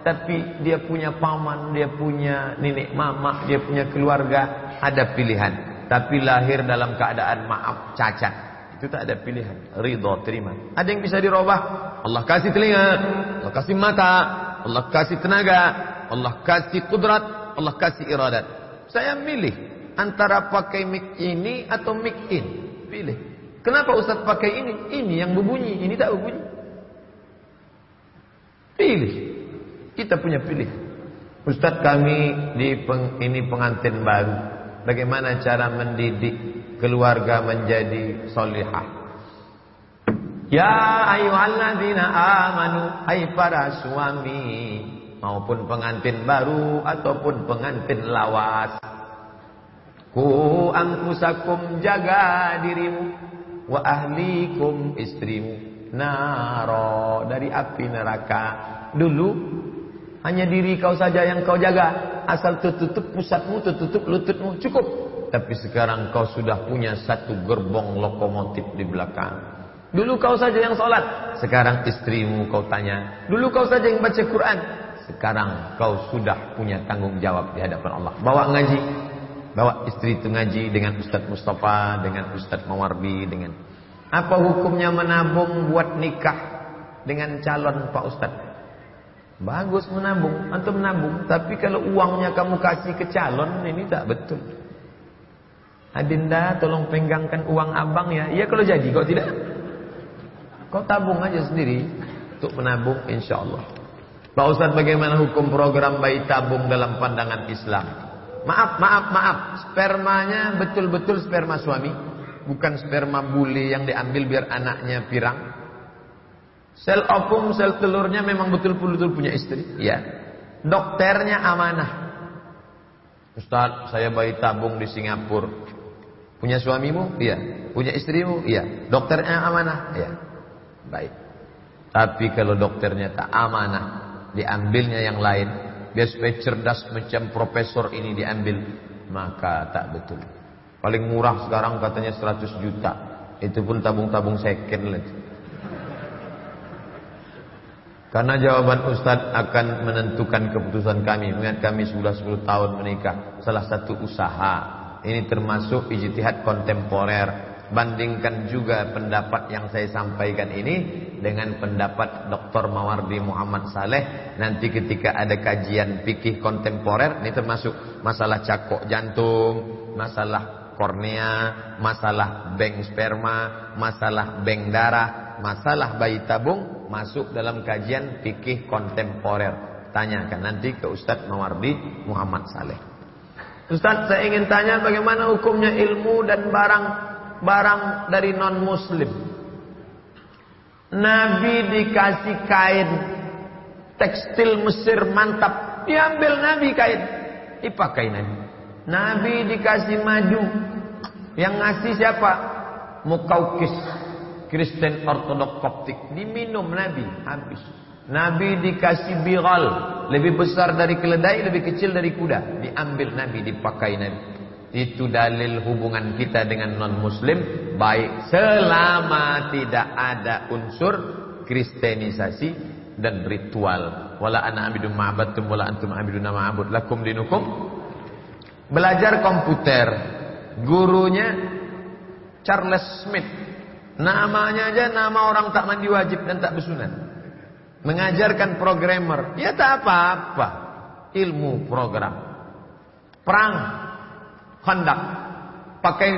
tapi dia punya paman, dia punya nenek mama, dia punya keluarga, ada pilihan. Tapi lahir dalam keadaan maaf cacat. Itu tak ada pilihan. Ridho terima. Ada yang bisa dirubah? Allah kasih telinga, Allah kasih mata, Allah kasih tenaga, Allah kasih kudrat, Allah kasih iradat. Saya milih antara pakai mic ini atau mic in. Pilih. Kenapa Ustaz pakai ini? Ini yang berbunyi, ini tak berbunyi. Pilih. Kita punya pilih. Ustaz kami di peng, ini pengantin baru. Bagaimana cara mendidik keluarga menjadi solihah? Ya ayyuhalladzina amanu Hai para suami Maupun pengantin baru Ataupun pengantin lawas Ku anfusakum jaga dirimu wa ahlikum istrimu naro dari api neraka. Dulu hanya diri kau saja yang kau jaga, asal tertutup pusatmu, tertutup lututmu cukup. Tapi sekarang kau sudah punya satu gerbong lokomotif di belakang. Dulu kau saja yang sholat, sekarang istrimu kau tanya. Dulu kau saja yang baca Quran, sekarang kau sudah punya tanggung jawab di hadapan Allah. Bawa ngaji, bawa istri itu ngaji dengan Ustaz Mustafa, dengan Ustaz Mawarbi, dengan apa hukumnya menabung buat nikah dengan calon Pak Ustaz? Bagus menabung, antum menabung, tapi kalau uangnya kamu kasih ke calon ini tak betul. Adinda tolong penggangkan uang abang ya. Iya kalau jadi, kok tidak? Kau tabung aja sendiri untuk menabung insya Allah. Pak Ustaz bagaimana hukum program bayi tabung dalam pandangan Islam? Maaf, maaf, maaf. Spermanya betul-betul sperma suami. Bukan sperma bule yang diambil biar anaknya pirang. Sel opum, sel telurnya memang betul-betul punya istri. Ya. Dokternya amanah. Ustaz, saya bayi tabung di Singapura. Punya suamimu? Iya. Punya istrimu? Iya. Dokternya amanah? Iya. Baik. Tapi kalau dokternya tak amanah, diambilnya yang lain, biar supaya cerdas macam profesor ini diambil maka tak betul. Paling murah sekarang katanya 100 juta. Itu pun tabung-tabung second lagi karena jawaban Ustadz akan menentukan keputusan kami. Mengingat kami sudah 10 tahun menikah salah satu usaha. Ini termasuk ijtihad kontemporer Bandingkan juga pendapat yang saya sampaikan ini dengan pendapat Dr. Mawardi Muhammad Saleh. Nanti ketika ada kajian fikih kontemporer, ini termasuk masalah cakok jantung, masalah kornea, masalah bank sperma, masalah bank darah, masalah bayi tabung masuk dalam kajian fikih kontemporer. Tanyakan nanti ke Ustadz Mawardi Muhammad Saleh. Ustadz saya ingin tanya bagaimana hukumnya ilmu dan barang barang dari non muslim. Nabi dikasih kain tekstil Mesir mantap, diambil Nabi kain, dipakai Nabi. Nabi dikasih madu, yang ngasih siapa? Mukaukis, Kristen Ortodok Koptik, diminum Nabi, habis. Nabi dikasih biral, lebih besar dari keledai, lebih kecil dari kuda. Diambil Nabi, dipakai Nabi. Itu dalil hubungan kita dengan non-muslim baik selama tidak ada unsur kristenisasi dan ritual. Wala ana abidun ma'abadtum wala antum abidun ma'abud lakum dinukum. Belajar komputer. Gurunya Charles Smith. Namanya aja nama orang tak mandi wajib dan tak bersunat mengajarkan programmer, ya tak apa-apa. Ilmu program. Perang, hendak. Pakai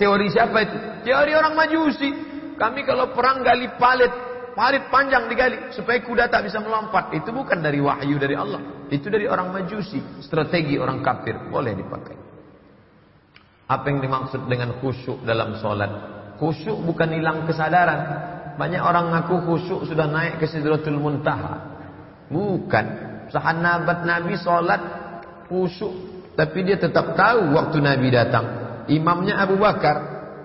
teori siapa itu? Teori orang majusi. Kami kalau perang gali palit, palit panjang digali supaya kuda tak bisa melompat. Itu bukan dari wahyu dari Allah. Itu dari orang majusi. Strategi orang kafir. Boleh dipakai. Apa yang dimaksud dengan khusyuk dalam solat? Khusyuk bukan hilang kesadaran. Banyak orang ngaku khusyuk sudah naik ke Sidratul Muntaha. Bukan. Sahabat Nabi solat khusyuk. Tapi dia tetap tahu waktu Nabi datang. Imamnya Abu Bakar.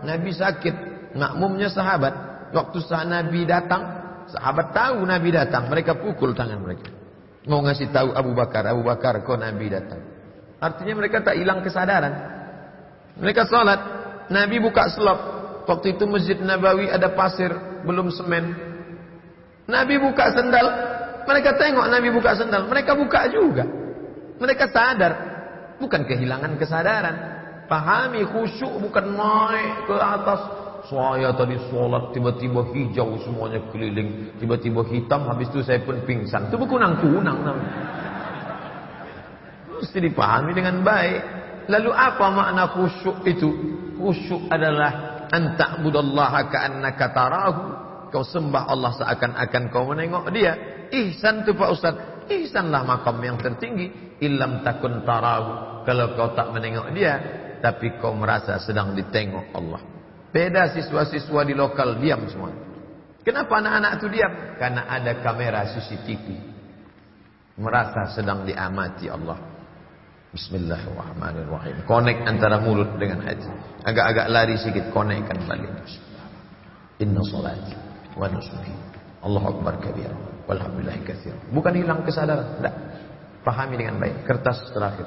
Nabi sakit. Makmumnya sahabat. Waktu sah Nabi datang. Sahabat tahu Nabi datang. Mereka pukul tangan mereka. Mau ngasih tahu Abu Bakar. Abu Bakar kok Nabi datang. Artinya mereka tak hilang kesadaran. Mereka sholat. Nabi buka selop. Waktu itu Masjid Nabawi ada pasir belum semen. Nabi buka sendal, mereka tengok Nabi buka sendal, mereka buka juga. Mereka sadar, bukan kehilangan kesadaran. Pahami khusyuk bukan naik ke atas. Saya tadi sholat tiba-tiba hijau semuanya keliling, tiba-tiba hitam, habis itu saya pun pingsan. Itu berkunang-kunang namanya. Mesti dipahami dengan baik. Lalu apa makna khusyuk itu? Khusyuk adalah anta'budallaha ka'annaka tarahu kau sembah Allah seakan-akan kau menengok dia. Ihsan tu Pak Ustaz. Ihsanlah makam yang tertinggi. Ilam takun tarahu. Kalau kau tak menengok dia. Tapi kau merasa sedang ditengok Allah. Beda siswa-siswa di lokal diam semua. Kenapa anak-anak itu diam? Karena ada kamera CCTV. Merasa sedang diamati Allah. Bismillahirrahmanirrahim. Connect antara mulut dengan hati. Agak-agak lari sedikit. Connectkan balik. Inna salati wa nusuhi. Allahu akbar kabir. Walhamdulillah katsir. Bukan hilang kesadaran, tidak. Pahami dengan baik. Kertas terakhir.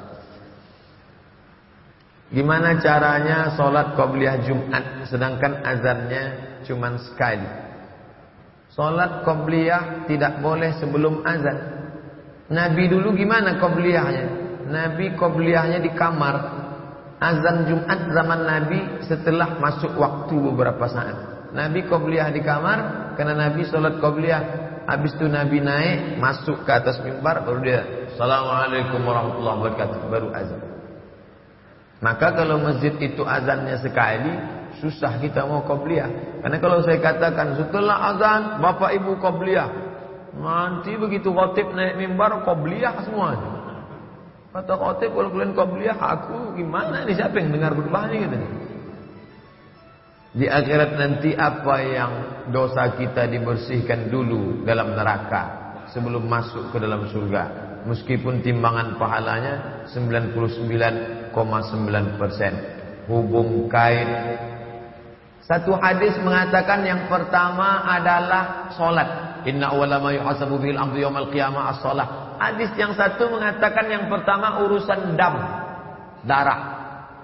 Gimana caranya sholat qobliyah Jumat sedangkan azannya cuma sekali? Sholat qobliyah tidak boleh sebelum azan. Nabi dulu gimana qobliyahnya? Nabi qobliyahnya di kamar. Azan Jumat zaman Nabi setelah masuk waktu beberapa saat. Nabi qobliyah di kamar karena Nabi sholat qobliyah. Habis itu Nabi naik masuk ke atas mimbar baru dia Assalamualaikum warahmatullahi wabarakatuh baru azan. Maka kalau masjid itu azannya sekali susah kita mau qobliyah. Karena kalau saya katakan setelah azan bapak ibu qobliyah nanti begitu khotib naik mimbar qobliyah semuanya. Kata khotib kalau kalian qobliyah aku gimana nih siapa yang dengar khutbah ini gitu nih. Di akhirat nanti apa yang dosa kita dibersihkan dulu dalam neraka sebelum masuk ke dalam surga. Meskipun timbangan pahalanya 99,9 persen. Hubung kain. Satu hadis mengatakan yang pertama adalah solat. Inna awwala ma yuhasabu bihil abdu yawmal qiyamah as-salah. Hadis yang satu mengatakan yang pertama urusan dam. Darah.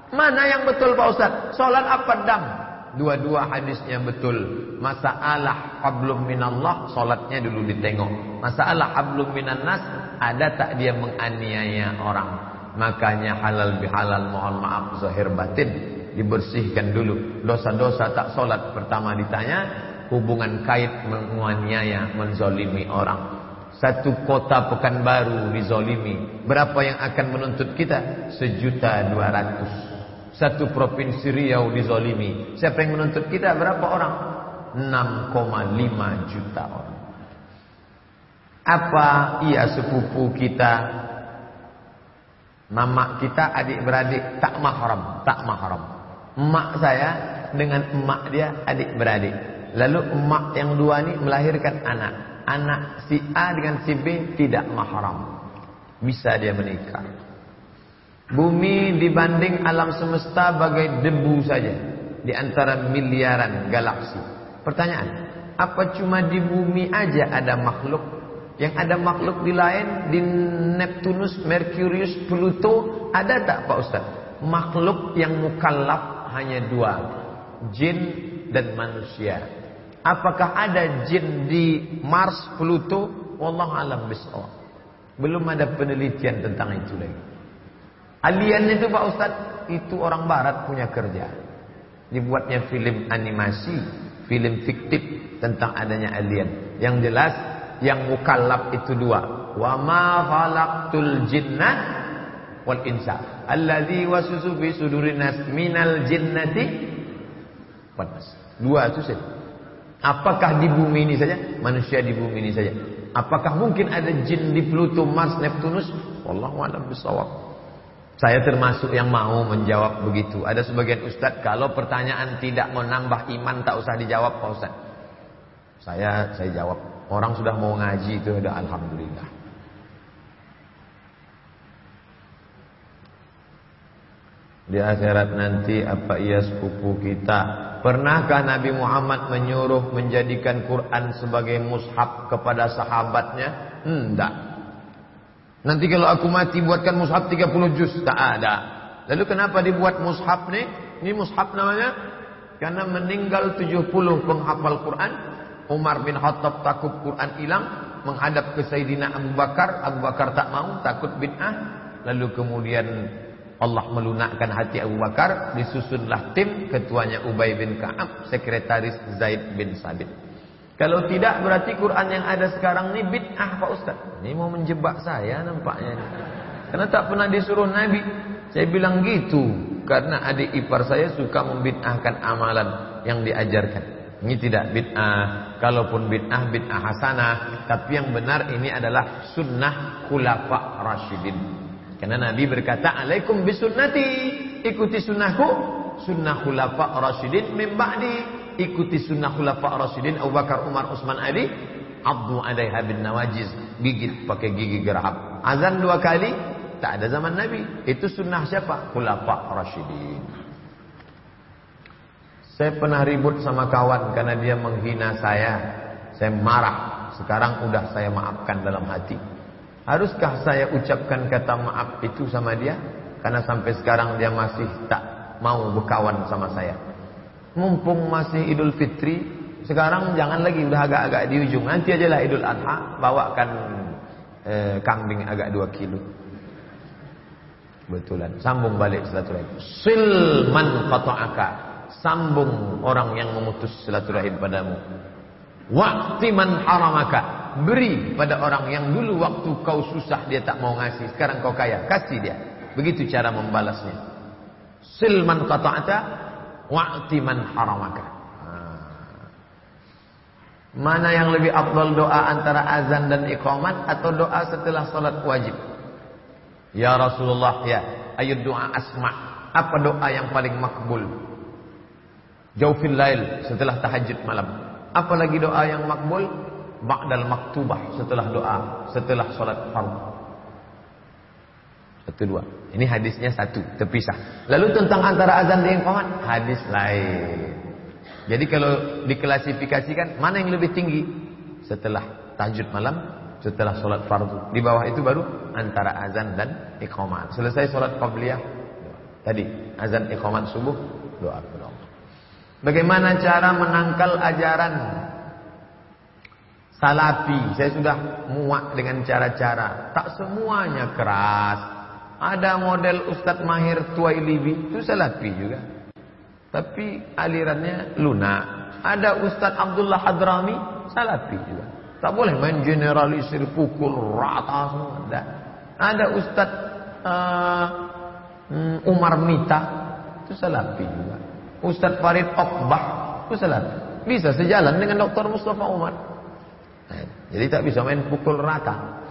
Mana yang betul Pak Ustaz? Solat apa dam? Dua-dua hadisnya betul. Masalah hablum minallah, solatnya dulu ditengok. Masalah hablum minannas, ada tak dia menganiaya orang. Makanya halal bihalal mohon maaf zahir batin. Dibersihkan dulu. Dosa-dosa tak solat pertama ditanya. Hubungan kait menganiaya, menzolimi orang. Satu kota pekan baru dizolimi. Berapa yang akan menuntut kita? Sejuta dua ratus. Satu provinsi Riau dizolimi. Siapa yang menuntut kita? Berapa orang? 6,5 juta orang. Apa ia sepupu kita? Mama kita adik-beradik tak mahram, tak mahram. Emak saya dengan emak dia adik-beradik. Lalu emak yang dua ini melahirkan anak. Anak si A dengan si B tidak mahram. Bisa dia menikah. Bumi dibanding alam semesta bagai debu saja di antara miliaran galaksi. Pertanyaan, apa cuma di bumi aja ada makhluk? Yang ada makhluk di lain di Neptunus, Merkurius, Pluto ada tak Pak Ustaz? Makhluk yang mukallaf hanya dua, jin dan manusia. Apakah ada jin di Mars, Pluto? Wallahu alam bisawab. Belum ada penelitian tentang itu lagi. Alien itu Pak Ustaz, itu orang barat punya kerja. Dibuatnya film animasi, film fiktif tentang adanya alien. Yang jelas yang mukallaf itu dua. Wa ma khalaqtul jinna wal insa alladzi wasusu fi sudurin minal jinnati wal. Dua itu. Apakah di bumi ini saja? Manusia di bumi ini saja. Apakah mungkin ada jin di Pluto, Mars, Neptunus? Wallahu a'lam bishawab. Saya termasuk yang mau menjawab begitu. Ada sebagian ustadz kalau pertanyaan tidak menambah iman tak usah dijawab Pak Ustadz. Saya saya jawab. Orang sudah mau ngaji itu udah alhamdulillah. Di akhirat nanti apa ia sepupu kita? Pernahkah Nabi Muhammad menyuruh menjadikan Quran sebagai mushaf kepada sahabatnya? Tidak. Nanti kalau aku mati buatkan mushaf 30 juz, tak ada. Lalu kenapa dibuat mushaf nih? Ini mushaf namanya karena meninggal 70 penghafal Quran Umar bin Khattab takut Quran hilang, menghadap ke Sayyidina Abu Bakar, Abu Bakar tak mau, takut bid'ah. Lalu kemudian Allah melunakkan hati Abu Bakar, disusunlah tim, ketuanya Ubay bin Ka'ab, sekretaris Zaid bin Sabit. Kalau tidak berarti Quran yang ada sekarang ini bid'ah Pak Ustaz. Ini mau menjebak saya nampaknya. Karena tak pernah disuruh Nabi. Saya bilang gitu. Karena adik ipar saya suka membid'ahkan amalan yang diajarkan. Ini tidak bid'ah. Kalaupun bid'ah, bid'ah hasanah. Tapi yang benar ini adalah sunnah khulafa rasyidin. Karena Nabi berkata, Alaikum bisunnati. Ikuti sunnahku. Sunnah khulafa rasyidin min ba'di. Ikuti sunnah khulafa rasyidin. Abu Bakar, Umar, Utsman, Ali. Abdu alaiha bin nawajiz. Gigit pakai gigi geraham. Azan dua kali. Tak ada zaman Nabi. Itu sunnah siapa? Khulafa rasyidin. Saya pernah ribut sama kawan karena dia menghina saya. Saya marah. Sekarang udah saya maafkan dalam hati. Haruskah saya ucapkan kata maaf itu sama dia? Karena sampai sekarang dia masih tak mau berkawan sama saya. Mumpung masih Idul Fitri, sekarang jangan lagi udah agak-agak di ujung. Nanti aja lah Idul Adha, bawakan eh, kambing agak dua kilo. Betulan. Sambung balik silaturahim. Silman qata'aka sambung orang yang memutus silaturahim padamu. Waktu man haramaka, beri pada orang yang dulu waktu kau susah dia tak mau ngasih, sekarang kau kaya, kasih dia. Begitu cara membalasnya. Silman qata'ata wa'ti man haramaka. Mana yang lebih afdal doa antara azan dan iqamat atau doa setelah salat wajib? Ya Rasulullah, ya, ayo doa asma. Apa doa yang paling makbul? Jaufil lail setelah tahajud malam. Apalagi doa yang makbul ba'dal maktubah setelah doa, setelah salat fardu. Satu dua. Ini hadisnya satu, terpisah. Lalu tentang antara azan dan iqamat, hadis lain. Jadi kalau diklasifikasikan mana yang lebih tinggi? Setelah tahajud malam, setelah salat fardu. Di bawah itu baru antara azan dan iqamat. Selesai salat qabliyah. Tadi azan iqamat subuh, doa kepada Bagaimana cara menangkal ajaran salafi? Saya sudah muak dengan cara-cara. Tak semuanya keras. Ada model Ustadz Mahir Tuailibi itu salafi juga. Tapi alirannya lunak. Ada Ustadz Abdullah Hadrami salafi juga. Tak boleh main generalisir pukul rata semua. Ada, Ustadz uh, Umar Mita itu salafi juga. Ustadz Farid Okbah Ustadz bisa sejalan dengan Dr. Mustafa Umar nah, jadi tak bisa main pukul rata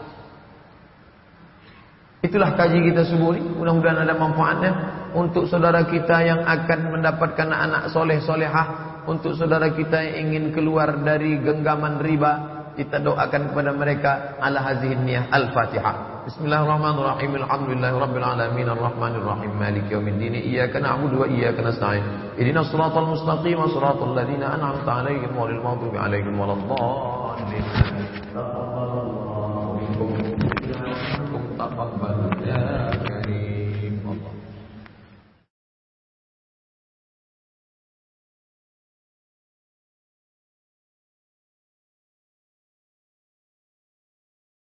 itulah kaji kita subuh ini mudah-mudahan ada manfaatnya untuk saudara kita yang akan mendapatkan anak soleh solehah untuk saudara kita yang ingin keluar dari genggaman riba kita doakan kepada mereka ala hazihin niyah al-fatihah. Bismillahirrahmanirrahim. Alhamdulillahi Rabbil Alamin. Ar-Rahmanirrahim. Malik Yawmiddin Iyaka na'budu wa iyaka nasta'in. Idina suratul mustaqim. Suratul ladhina an'amta alaihim Walil maghdubi alaihim Waladhalin